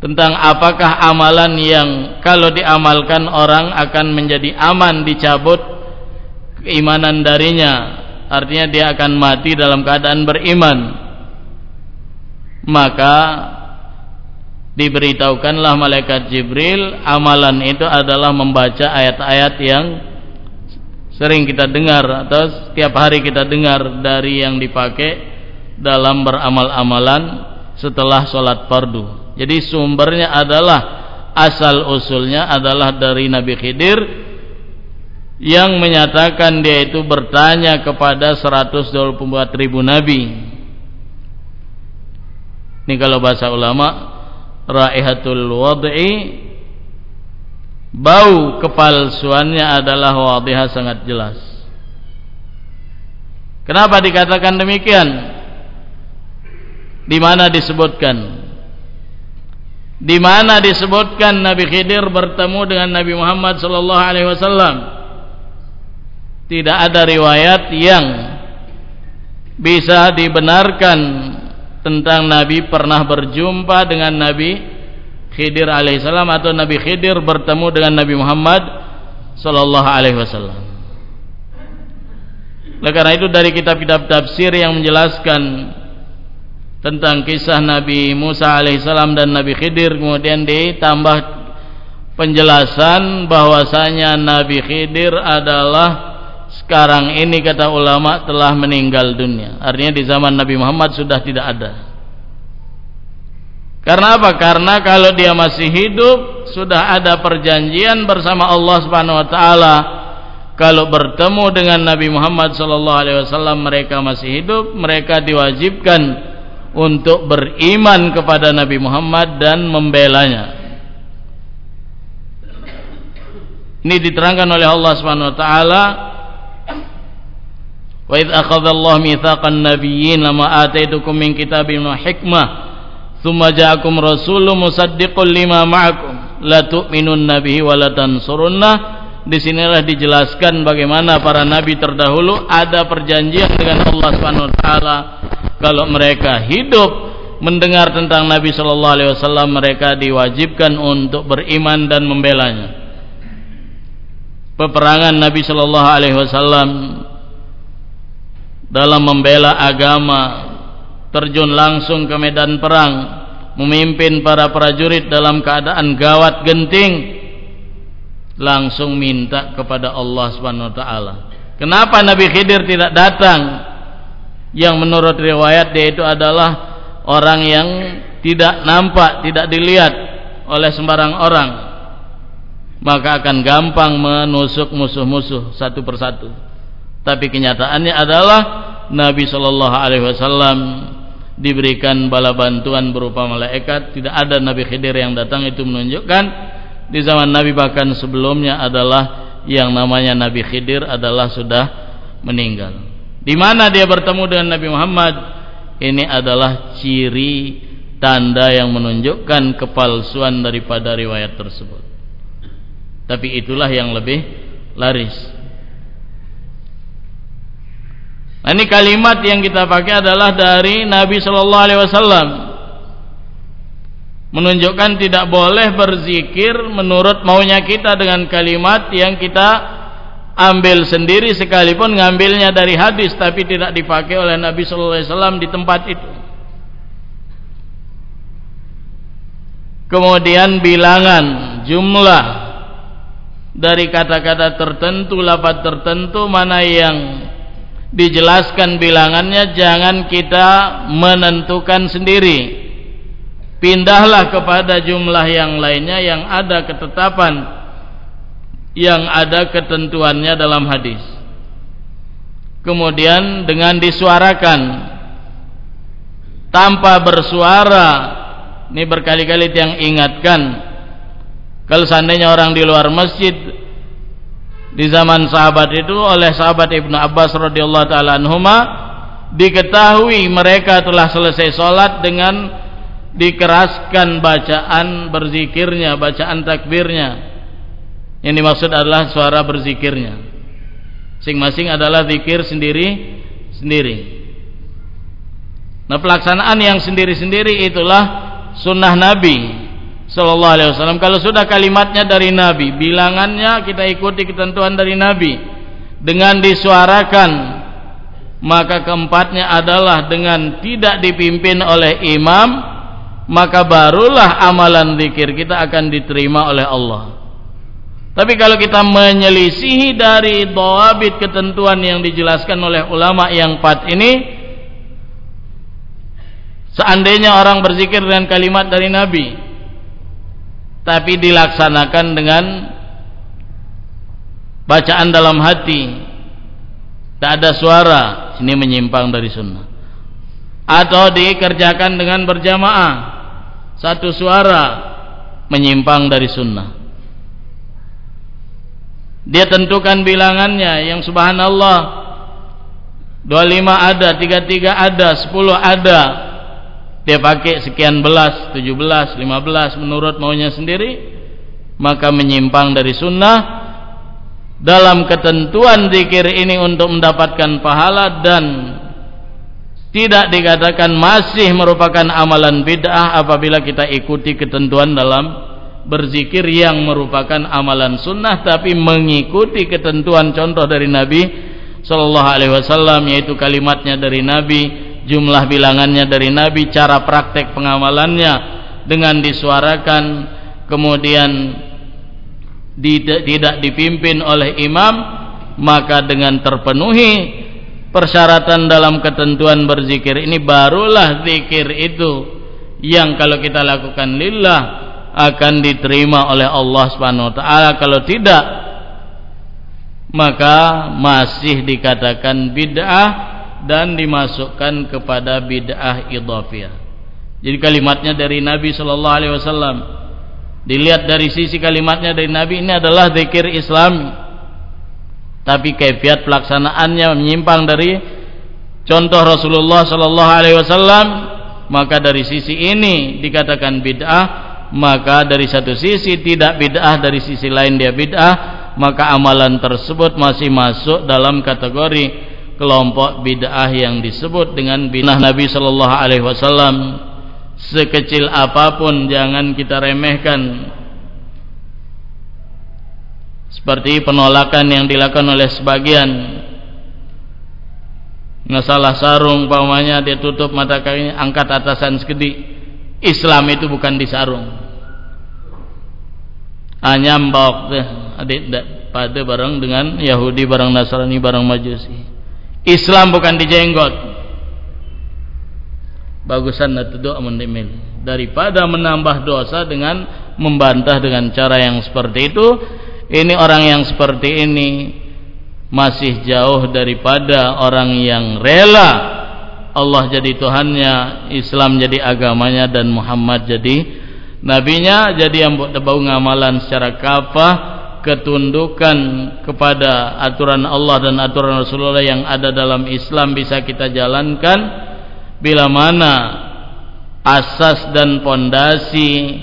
tentang apakah amalan yang kalau diamalkan orang akan menjadi aman dicabut keimanan darinya. Artinya dia akan mati dalam keadaan beriman. Maka diberitahukanlah malaikat Jibril amalan itu adalah membaca ayat-ayat yang sering kita dengar atau setiap hari kita dengar dari yang dipakai dalam beramal-amalan setelah sholat fardu. Jadi sumbernya adalah asal usulnya adalah dari Nabi Khidir yang menyatakan dia itu bertanya kepada 124 ribu nabi. Ini kalau bahasa ulama raihatul wad'i. Bau kepalsuannya adalah wadihah sangat jelas. Kenapa dikatakan demikian? Di mana disebutkan? Di mana disebutkan Nabi Khidir bertemu dengan Nabi Muhammad sallallahu alaihi wasallam? Tidak ada riwayat yang bisa dibenarkan tentang Nabi pernah berjumpa dengan Nabi Khidir alaihissalam atau Nabi Khidir bertemu dengan Nabi Muhammad sallallahu alaihi wasallam. Oleh karena itu dari kitab-kitab tafsir yang menjelaskan tentang kisah Nabi Musa alaihissalam dan Nabi Khidir kemudian ditambah penjelasan bahwasanya Nabi Khidir adalah sekarang ini kata ulama telah meninggal dunia. Artinya di zaman Nabi Muhammad sudah tidak ada. Karena apa? karena kalau dia masih hidup sudah ada perjanjian bersama Allah Subhanahu wa taala. Kalau bertemu dengan Nabi Muhammad sallallahu alaihi wasallam mereka masih hidup mereka diwajibkan untuk beriman kepada Nabi Muhammad dan membelanya. Ini diterangkan oleh Allah Subhanahu wa taala Wa idh akhadha Allah mitsaqan nabiyyin lama ataitukum min kitabin wa hikmah thumma ja'akum rasulun musaddiqun lima ma'akum. La tu'minun nabihi wa la tansurunnah di sinilah dijelaskan bagaimana para nabi terdahulu ada perjanjian dengan Allah Subhanahu wa taala. Kalau mereka hidup mendengar tentang Nabi sallallahu alaihi wasallam mereka diwajibkan untuk beriman dan membelanya. Peperangan Nabi sallallahu alaihi wasallam dalam membela agama terjun langsung ke medan perang memimpin para prajurit dalam keadaan gawat genting langsung minta kepada Allah Subhanahu wa taala. Kenapa Nabi Khidir tidak datang? Yang menurut riwayat dia itu adalah orang yang tidak nampak tidak dilihat oleh sembarang orang. Maka akan gampang menusuk musuh-musuh satu persatu tapi kenyataannya adalah Nabi Shallallahu Alaihi Wasallam diberikan bala bantuan berupa malaikat. Tidak ada Nabi Khidir yang datang itu menunjukkan di zaman Nabi bahkan sebelumnya adalah yang namanya Nabi Khidir adalah sudah meninggal. Di mana dia bertemu dengan Nabi Muhammad? Ini adalah ciri tanda yang menunjukkan kepalsuan daripada riwayat tersebut. Tapi itulah yang lebih laris Nah, ini kalimat yang kita pakai adalah dari Nabi Shallallahu Alaihi Wasallam menunjukkan tidak boleh berzikir menurut maunya kita dengan kalimat yang kita ambil sendiri sekalipun ngambilnya dari hadis tapi tidak dipakai oleh Nabi Shallallahu Alaihi Wasallam di tempat itu. Kemudian bilangan jumlah dari kata-kata tertentu, lafaz tertentu mana yang dijelaskan bilangannya jangan kita menentukan sendiri. Pindahlah kepada jumlah yang lainnya yang ada ketetapan yang ada ketentuannya dalam hadis. Kemudian dengan disuarakan tanpa bersuara ini berkali-kali yang ingatkan kalau seandainya orang di luar masjid di zaman sahabat itu oleh sahabat Ibnu Abbas radhiyallahu taala anhuma diketahui mereka telah selesai sholat dengan dikeraskan bacaan berzikirnya, bacaan takbirnya. Yang dimaksud adalah suara berzikirnya. Masing-masing adalah zikir sendiri sendiri. Nah, pelaksanaan yang sendiri-sendiri itulah sunnah Nabi Sallallahu Alaihi Wasallam. Kalau sudah kalimatnya dari Nabi, bilangannya kita ikuti ketentuan dari Nabi dengan disuarakan, maka keempatnya adalah dengan tidak dipimpin oleh imam, maka barulah amalan zikir kita akan diterima oleh Allah tapi kalau kita menyelisihi dari doabit ketentuan yang dijelaskan oleh ulama yang empat ini seandainya orang berzikir dengan kalimat dari Nabi tapi dilaksanakan dengan bacaan dalam hati. Tak ada suara. Ini menyimpang dari sunnah. Atau dikerjakan dengan berjamaah. Satu suara menyimpang dari sunnah. Dia tentukan bilangannya. Yang subhanallah. 25 ada 33 ada 10 ada dia pakai sekian belas 17 15 menurut maunya sendiri maka menyimpang dari sunnah. Dalam ketentuan zikir ini untuk mendapatkan pahala dan tidak dikatakan masih merupakan amalan bid'ah apabila kita ikuti ketentuan dalam berzikir yang merupakan amalan sunnah tapi mengikuti ketentuan contoh dari Nabi Sallallahu Alaihi Wasallam yaitu kalimatnya dari Nabi jumlah bilangannya dari Nabi cara praktek pengamalannya dengan disuarakan kemudian tidak dipimpin oleh imam maka dengan terpenuhi persyaratan dalam ketentuan berzikir ini barulah zikir itu yang kalau kita lakukan lillah akan diterima oleh Allah Subhanahu wa taala. Kalau tidak maka masih dikatakan bid'ah dan dimasukkan kepada bid'ah idhafiyah. Jadi kalimatnya dari Nabi sallallahu alaihi wasallam dilihat dari sisi kalimatnya dari Nabi ini adalah zikir Islam tapi kaifiat pelaksanaannya menyimpang dari contoh Rasulullah sallallahu alaihi wasallam maka dari sisi ini dikatakan bid'ah maka dari satu sisi tidak bid'ah dari sisi lain dia bid'ah maka amalan tersebut masih masuk dalam kategori kelompok bid'ah yang disebut dengan bid'ah Nabi sallallahu alaihi wasallam sekecil apa pun jangan kita remehkan. Seperti penolakan yang dilakukan oleh sebagian. Masalah sarung pamannya dia tutup mata kakinya angkat atasan sekedi Islam itu bukan disarung hanya mbok teh adik pada bareng dengan Yahudi bareng Nasrani bareng Majusi Islam bukan dijenggot bagusan itu doa mendemil daripada menambah dosa dengan membantah dengan cara yang seperti itu ini orang yang seperti ini masih jauh daripada orang yang rela Allah jadi Tuhannya Islam jadi agamanya dan Muhammad jadi nabinya. Jadi yang bau ngamalan secara kafah ketundukan kepada aturan Allah dan aturan Rasulullah yang ada dalam Islam bisa kita jalankan bila mana asas dan pondasi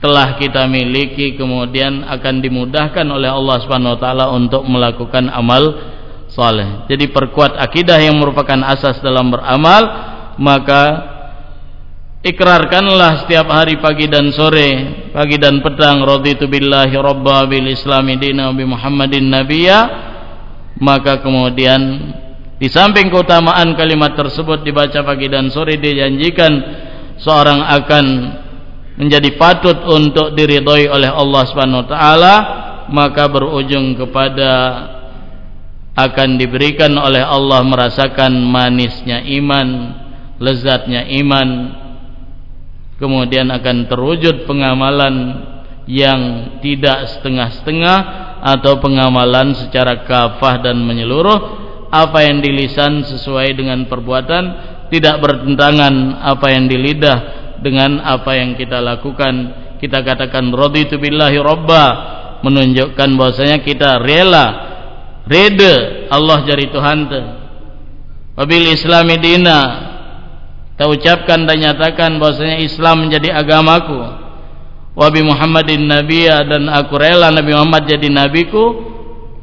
telah kita miliki kemudian akan dimudahkan oleh Allah Subhanahu wa taala untuk melakukan amal saleh. Jadi perkuat akidah yang merupakan asas dalam beramal maka ikrarkanlah setiap hari pagi dan sore pagi dan petang. Raditu billahi rabba bil islami dina bi muhammadin nabiyya. Maka kemudian di samping keutamaan kalimat tersebut dibaca pagi dan sore dijanjikan seorang akan menjadi patut untuk diridhoi oleh Allah Subhanahu wa taala maka berujung kepada akan diberikan oleh Allah merasakan manisnya iman lezatnya iman kemudian akan terwujud pengamalan yang tidak setengah-setengah atau pengamalan secara kafah dan menyeluruh. Apa yang di lisan sesuai dengan perbuatan tidak bertentangan apa yang di lidah dengan apa yang kita lakukan. Kita katakan raditu billahi robba menunjukkan bahwasanya kita rela reda Allah jadi Tuhan wabil islami dina kita ucapkan dan nyatakan bahwasanya Islam menjadi agamaku wabi Muhammadin nabiyya dan aku rela Nabi Muhammad jadi nabiku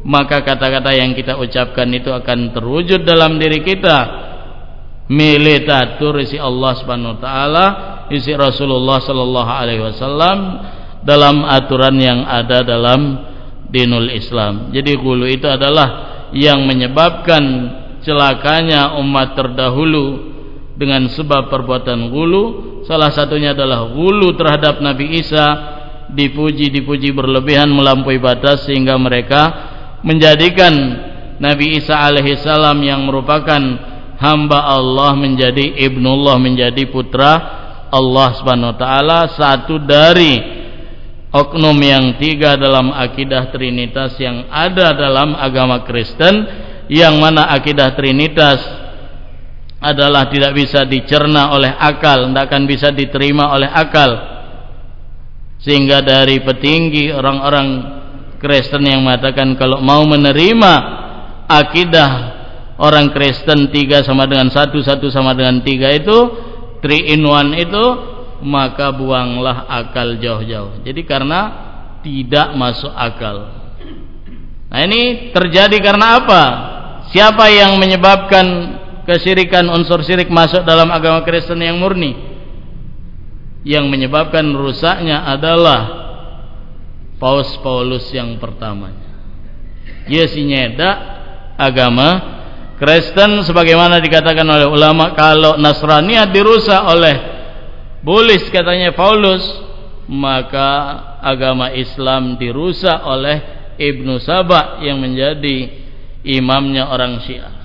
maka kata-kata yang kita ucapkan itu akan terwujud dalam diri kita militatur isi Allah Subhanahu wa taala isi Rasulullah sallallahu alaihi wasallam dalam aturan yang ada dalam dinul Islam. Jadi hulu itu adalah yang menyebabkan celakanya umat terdahulu dengan sebab perbuatan gulu. Salah satunya adalah hulu terhadap Nabi Isa. Dipuji-dipuji berlebihan melampaui batas sehingga mereka menjadikan Nabi Isa alaihissalam yang merupakan hamba Allah menjadi ibnullah menjadi putra Allah subhanahu wa ta'ala. Satu dari oknum yang tiga dalam akidah trinitas yang ada dalam agama Kristen yang mana akidah trinitas adalah tidak bisa dicerna oleh akal tidak akan bisa diterima oleh akal. Sehingga dari petinggi orang-orang Kristen yang mengatakan kalau mau menerima akidah orang Kristen tiga sama dengan satu satu sama dengan tiga itu three in one itu maka buanglah akal jauh-jauh. Jadi karena tidak masuk akal. Nah ini terjadi karena apa? Siapa yang menyebabkan kesyirikan unsur syirik masuk dalam agama Kristen yang murni. Yang menyebabkan rusaknya adalah Paus Paulus yang pertamanya. Dia si nyeda agama Kristen sebagaimana dikatakan oleh ulama kalau Nasrani dirusak oleh Bulis katanya Paulus maka agama Islam dirusak oleh Ibnu Sabah yang menjadi imamnya orang Syiah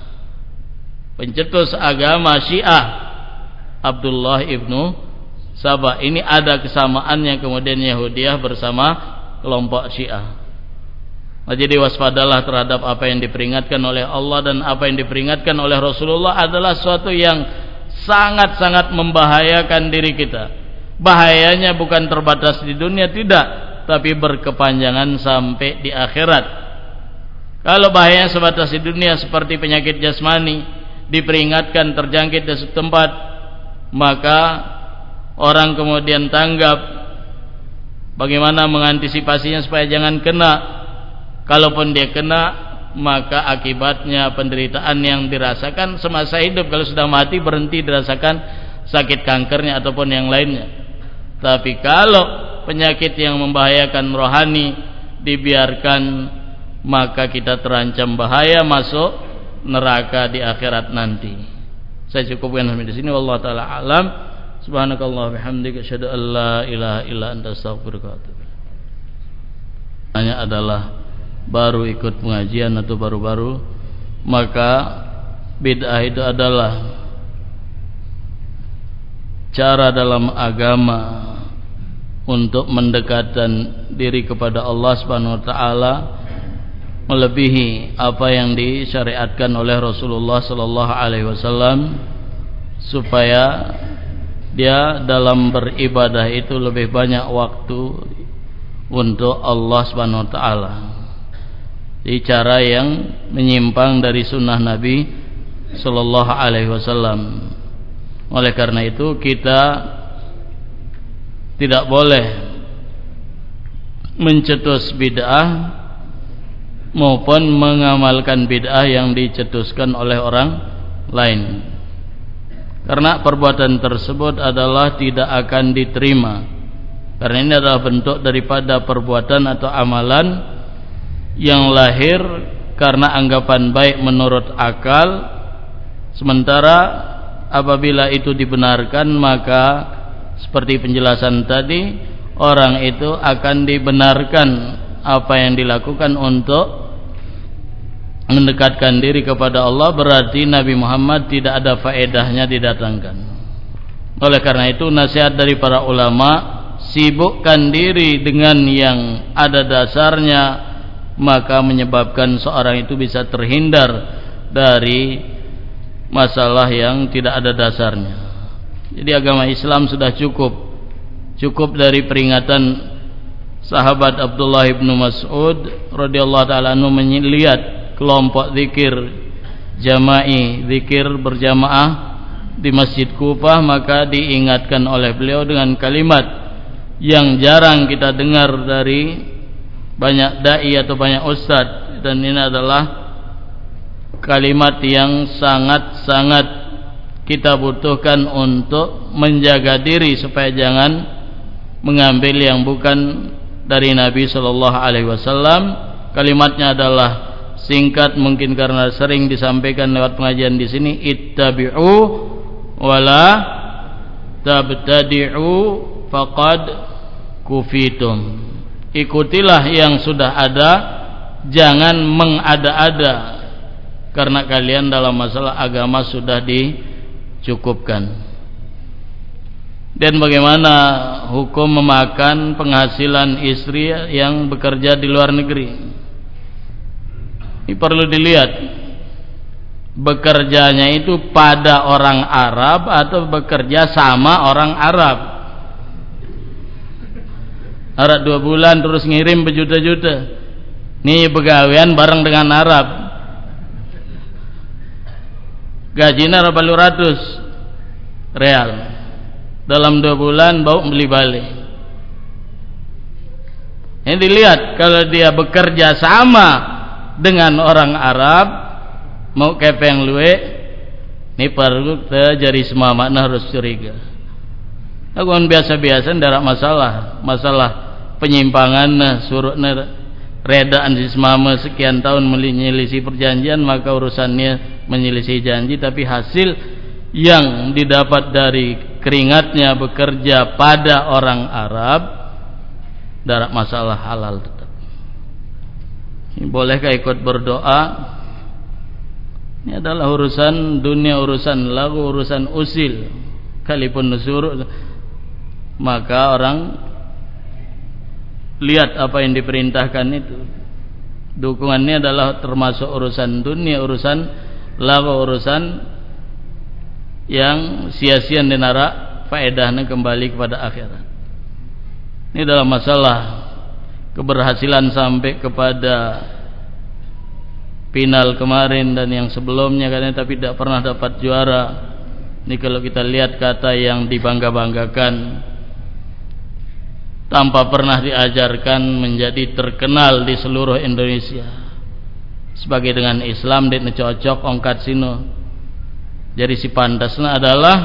pencetus agama Syiah Abdullah Ibnu Sabah ini ada kesamaan yang kemudian Yahudiah bersama kelompok Syiah Nah, jadi waspadalah terhadap apa yang diperingatkan oleh Allah dan apa yang diperingatkan oleh Rasulullah adalah suatu yang sangat-sangat membahayakan diri kita. Bahayanya bukan terbatas di dunia tidak, tapi berkepanjangan sampai di akhirat. Kalau bahayanya sebatas di dunia seperti penyakit jasmani diperingatkan terjangkit di tempat, maka orang kemudian tanggap bagaimana mengantisipasinya supaya jangan kena. Kalaupun dia kena maka akibatnya penderitaan yang dirasakan semasa hidup. Kalau sudah mati berhenti dirasakan sakit kankernya ataupun yang lainnya. Tapi kalau penyakit yang membahayakan rohani dibiarkan maka kita terancam bahaya masuk neraka di akhirat nanti. Saya cukupkan sampai di sini. Wallahu taala alam. Subhanakallah bihamdika. Asyhadu an la ilaha illa anta astaghfiruka wa atubu adalah baru ikut pengajian atau baru-baru maka bid'ah itu adalah cara dalam agama untuk mendekatkan diri kepada Allah Subhanahu wa taala melebihi apa yang disyariatkan oleh Rasulullah sallallahu alaihi wasallam supaya dia dalam beribadah itu lebih banyak waktu untuk Allah Subhanahu wa taala di cara yang menyimpang dari sunnah Nabi Sallallahu Alaihi Wasallam. Oleh karena itu kita tidak boleh mencetus bid'ah maupun mengamalkan bid'ah yang dicetuskan oleh orang lain. Karena perbuatan tersebut adalah tidak akan diterima. Karena ini adalah bentuk daripada perbuatan atau amalan yang lahir karena anggapan baik menurut akal sementara apabila itu dibenarkan maka seperti penjelasan tadi orang itu akan dibenarkan apa yang dilakukan untuk mendekatkan diri kepada Allah berarti Nabi Muhammad tidak ada faedahnya didatangkan oleh karena itu nasihat dari para ulama sibukkan diri dengan yang ada dasarnya maka menyebabkan seorang itu bisa terhindar dari masalah yang tidak ada dasarnya. Jadi agama Islam sudah cukup cukup dari peringatan sahabat Abdullah bin Mas'ud radhiyallahu taala anhu melihat kelompok zikir jama'i zikir berjamaah di Masjid Kufah maka diingatkan oleh beliau dengan kalimat yang jarang kita dengar dari banyak dai atau banyak ustaz dan ini adalah kalimat yang sangat-sangat kita butuhkan untuk menjaga diri supaya jangan mengambil yang bukan dari Nabi sallallahu alaihi wasallam. Kalimatnya adalah singkat mungkin karena sering disampaikan lewat pengajian di sini ittabi'u wala tabtadi'u faqad kufitum. Ikutilah yang sudah ada jangan mengada-ada karena kalian dalam masalah agama sudah dicukupkan. Dan bagaimana hukum memakan penghasilan istri yang bekerja di luar negeri ini perlu dilihat. Bekerjanya itu pada orang Arab atau bekerja sama orang Arab? Arab dua bulan terus ngirim berjuta-juta. Ini pegawaian bareng dengan Arab. Gajinya berapa ratus? Real. Dalam dua bulan bau beli balik. Ini dilihat kalau dia bekerja sama dengan orang Arab mau kepeng luwe ini perlu terjadi semua makna harus curiga. Aku biasa-biasa tidak masalah. Masalah penyimpangan suruh redaan si semama sekian tahun menyelisih perjanjian maka urusannya menyelisih janji. Tapi hasil yang didapat dari keringatnya bekerja pada orang Arab darat masalah halal bolehkah ikut berdoa? Ini adalah urusan dunia urusan lagu urusan usil. Kalipun nusur maka orang lihat apa yang diperintahkan itu. Dukungannya adalah termasuk urusan dunia urusan lagu urusan yang sia-sia dinara faedahnya kembali kepada akhirat. Ini dalam masalah keberhasilan sampai kepada final kemarin dan yang sebelumnya katanya tapi tidak pernah dapat juara. Ini kalau kita lihat kata yang dibangga-banggakan tanpa pernah diajarkan menjadi terkenal di seluruh Indonesia. Sebagai dengan Islam dan cocok ongkat sino. Jadi si pantasnya adalah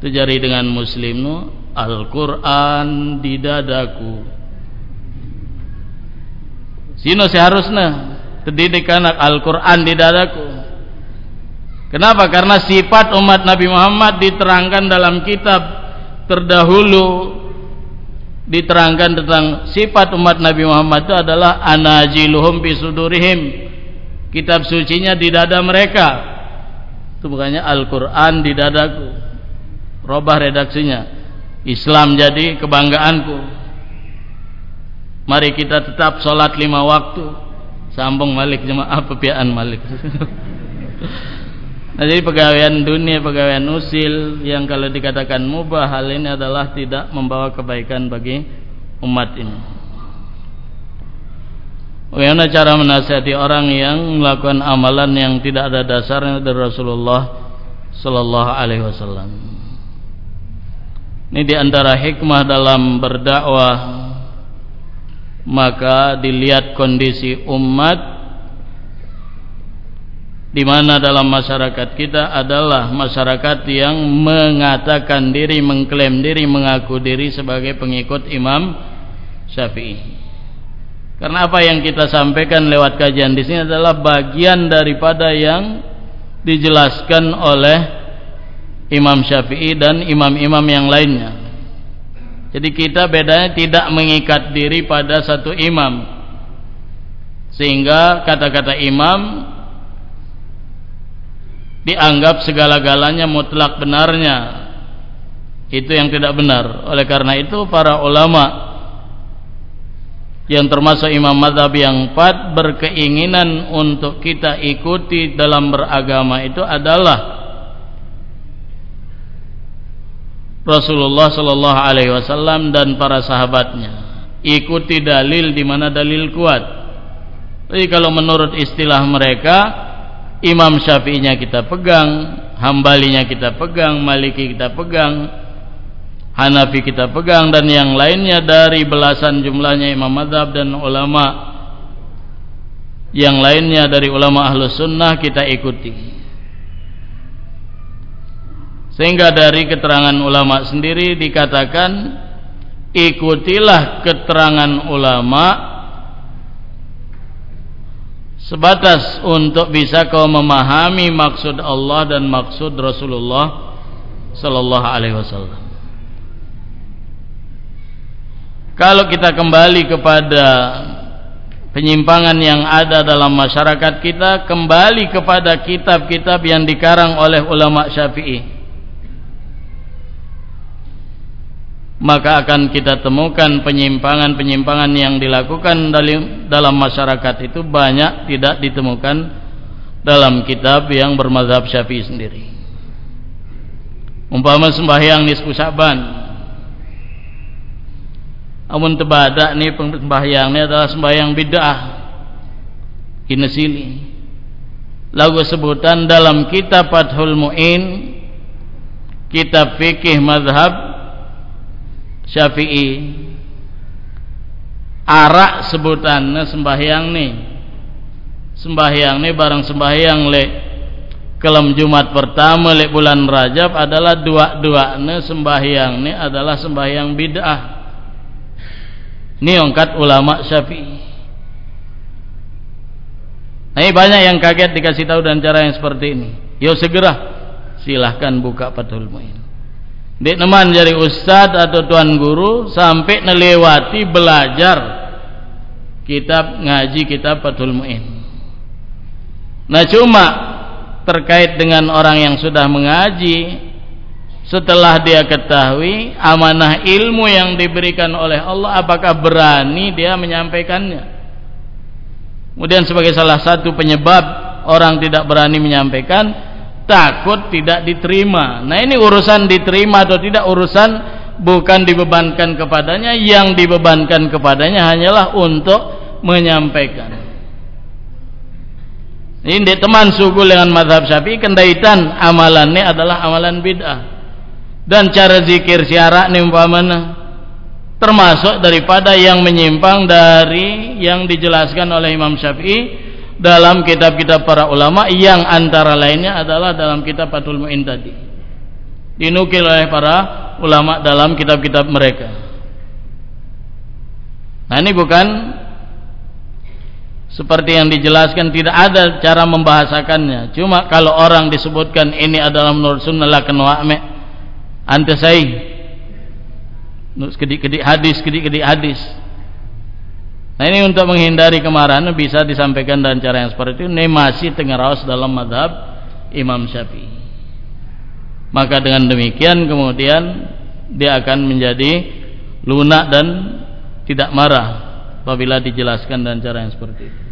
terjadi dengan muslim no? Al-Quran di dadaku sino seharusnya? Terdidik anak Al-Quran di dadaku. Kenapa? karena sifat umat Nabi Muhammad diterangkan dalam kitab terdahulu. Diterangkan tentang sifat umat Nabi Muhammad itu adalah anajiluhum bisudurihim kitab sucinya di dada mereka. Itu bukannya Al-Quran di dadaku. Robah redaksinya. Islam jadi kebanggaanku mari kita tetap sholat lima waktu sambung malik jemaah pepiaan malik Nah, jadi pegawaian dunia, pegawaian usil yang kalau dikatakan mubah hal ini adalah tidak membawa kebaikan bagi umat ini. Bagaimana cara menasihati orang yang melakukan amalan yang tidak ada dasarnya dari Rasulullah Sallallahu Alaihi Wasallam? Ini di antara hikmah dalam berdakwah maka dilihat kondisi umat di mana dalam masyarakat kita adalah masyarakat yang mengatakan diri, mengklaim diri, mengaku diri sebagai pengikut Imam Syafi'i. Karena apa yang kita sampaikan lewat kajian di sini adalah bagian daripada yang dijelaskan oleh Imam Syafi'i dan imam-imam yang lainnya. Jadi kita bedanya tidak mengikat diri pada satu imam. Sehingga kata-kata imam dianggap segala-galanya mutlak benarnya itu yang tidak benar oleh karena itu para ulama yang termasuk imam madhab yang empat berkeinginan untuk kita ikuti dalam beragama itu adalah Rasulullah Sallallahu Alaihi Wasallam dan para sahabatnya. Ikuti dalil di mana dalil kuat. Jadi kalau menurut istilah mereka Imam Syafi'inya kita pegang, Hambalinya kita pegang, Maliki kita pegang, Hanafi kita pegang dan yang lainnya dari belasan jumlahnya imam madhab dan ulama. Yang lainnya dari ulama ahlus sunnah kita ikuti sehingga dari keterangan ulama sendiri dikatakan ikutilah keterangan ulama sebatas untuk bisa kau memahami maksud Allah dan maksud Rasulullah sallallahu alaihi wasallam. Kalau kita kembali kepada penyimpangan yang ada dalam masyarakat kita, kembali kepada kitab-kitab yang dikarang oleh ulama Syafi'i maka akan kita temukan penyimpangan-penyimpangan yang dilakukan dalam masyarakat itu banyak tidak ditemukan dalam kitab yang bermazhab Syafi'i sendiri. Umpama sembahyang nisfu Syaban amun tebadak ni sembahyang ni adalah sembahyang bid'ah. Kena sini. Lagu sebutan dalam kitab Fathul Mu'in kitab fikih mazhab Syafi'i arak sebutan sembahyang ni sembahyang ni barang sembahyang le kelam Jumat pertama le bulan Rajab adalah dua-dua sembahyang ni adalah sembahyang bid'ah ini ongkat ulama syafi'i. Nah, banyak yang kaget dikasih tahu dan cara yang seperti ini. Yo segera silahkan buka Fathul Muin. Dek neman jadi ustad atau tuan guru sampai nelewati belajar kitab ngaji kitab Fathul Muin. Nah cuma terkait dengan orang yang sudah mengaji setelah dia ketahui amanah ilmu yang diberikan oleh Allah apakah berani dia menyampaikannya kemudian sebagai salah satu penyebab orang tidak berani menyampaikan takut tidak diterima. Nah ini urusan diterima atau tidak urusan bukan dibebankan kepadanya. Yang dibebankan kepadanya hanyalah untuk menyampaikan. Ini teman suku dengan madhab syafi'i kendaitan amalannya adalah amalan bid'ah. Dan cara zikir syarak ni umpamana termasuk daripada yang menyimpang dari yang dijelaskan oleh Imam Syafi'i dalam kitab-kitab para ulama yang antara lainnya adalah dalam kitab Fathul Mu'in tadi. Dinukil oleh para ulama dalam kitab-kitab mereka. Nah ini bukan seperti yang dijelaskan tidak ada cara membahasakannya. Cuma kalau orang disebutkan ini adalah menurut sunnah lakan wa'me anta sai kedik-kedik hadis kedik-kedik hadis nah ini untuk menghindari kemarahan bisa disampaikan dengan cara yang seperti itu. Ini masih tengah raus dalam madhab Imam Syafi'i. Maka dengan demikian kemudian dia akan menjadi lunak dan tidak marah apabila dijelaskan dengan cara yang seperti itu.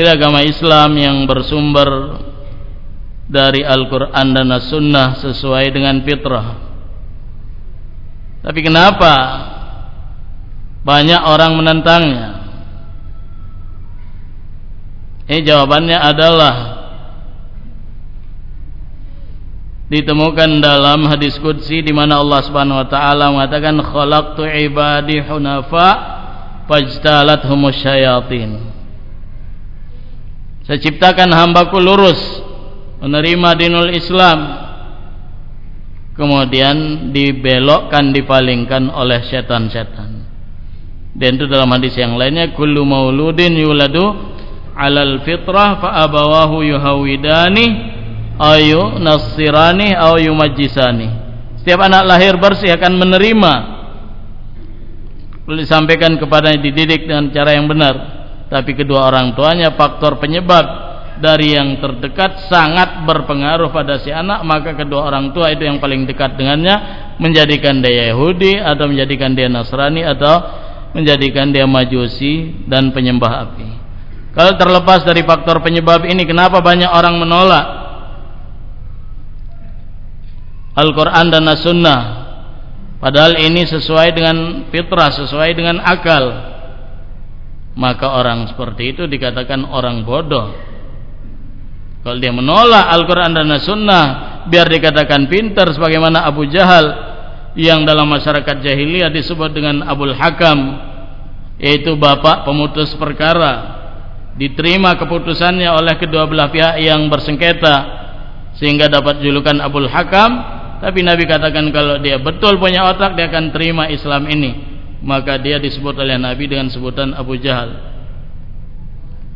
Tidak agama Islam yang bersumber dari Al-Quran dan As-Sunnah sesuai dengan fitrah. Tapi kenapa banyak orang menentangnya. Ini jawabannya adalah ditemukan dalam hadis qudsi di mana Allah Subhanahu wa taala mengatakan khalaqtu ibadi hunafa fajtalathum syayatin. Saya ciptakan hambaku lurus menerima dinul Islam kemudian dibelokkan dipalingkan oleh setan-setan dan itu dalam hadis yang lainnya kullu mauludin yuladu alal fitrah fa abawahu yuhawidani ayu nasirani au yumajjisani setiap anak lahir bersih akan menerima perlu disampaikan kepadanya dididik dengan cara yang benar. Tapi kedua orang tuanya faktor penyebab dari yang terdekat sangat berpengaruh pada si anak maka kedua orang tua itu yang paling dekat dengannya menjadikan dia Yahudi atau menjadikan dia Nasrani atau menjadikan dia Majusi dan penyembah api. Kalau terlepas dari faktor penyebab ini kenapa banyak orang menolak Al-Quran dan As-Sunnah? Padahal ini sesuai dengan fitrah sesuai dengan akal. Maka orang seperti itu dikatakan orang bodoh. Kalau dia menolak Al-Quran dan As-Sunnah biar dikatakan pintar sebagaimana Abu Jahal yang dalam masyarakat jahiliyah disebut dengan Abul Hakam yaitu bapak pemutus perkara. Diterima keputusannya oleh kedua belah pihak yang bersengketa sehingga dapat julukan Abul Hakam. Tapi Nabi katakan kalau dia betul punya otak dia akan terima Islam ini. Maka dia disebut oleh Nabi dengan sebutan Abu Jahal.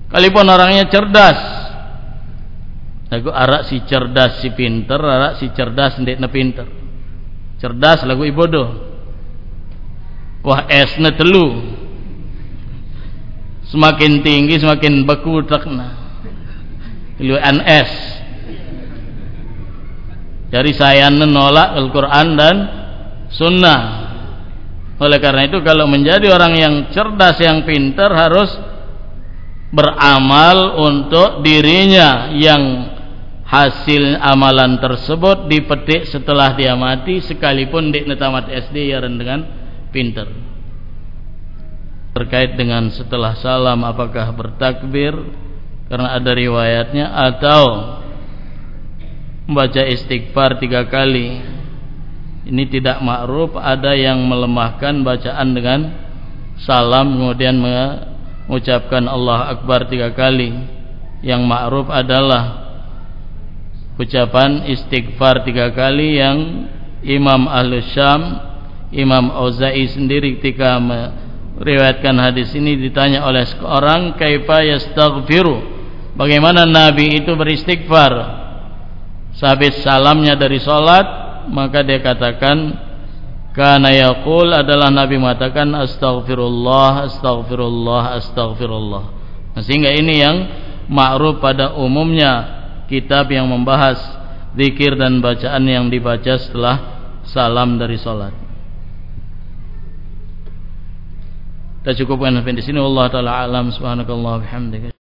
Kalaupun orangnya cerdas. Lagu arak si cerdas si pinter arak si cerdas ndek na pinter cerdas lagu ibodo wah esna telu. Semakin tinggi semakin beku takna lu es dari saya menolak Al-Quran dan Sunnah. Oleh karena itu kalau menjadi orang yang cerdas yang pintar harus beramal untuk dirinya yang hasil amalan tersebut dipetik setelah dia mati sekalipun di tamat SD ya dengan pintar terkait dengan setelah salam apakah bertakbir? Karena ada riwayatnya atau membaca istighfar tiga kali. Ini tidak ma'ruf ada yang melemahkan bacaan dengan salam kemudian mengucapkan Allah Akbar tiga kali. Yang ma'ruf adalah ucapan istighfar tiga kali yang Imam Ahlus Syam Imam Auza'i sendiri ketika riwayatkan hadis ini ditanya oleh seorang kaifa yastaghfiru? Bagaimana nabi itu beristighfar? Sehabis salamnya dari salat maka dia katakan kana yaqul adalah nabi mengatakan astaghfirullah astaghfirullah astaghfirullah. Nah, sehingga ini yang ma'ruf pada umumnya kitab yang membahas zikir dan bacaan yang dibaca setelah salam dari salat. Kita cukupkan sampai di sini. Allah taala alam. Subhanakallah bihamdika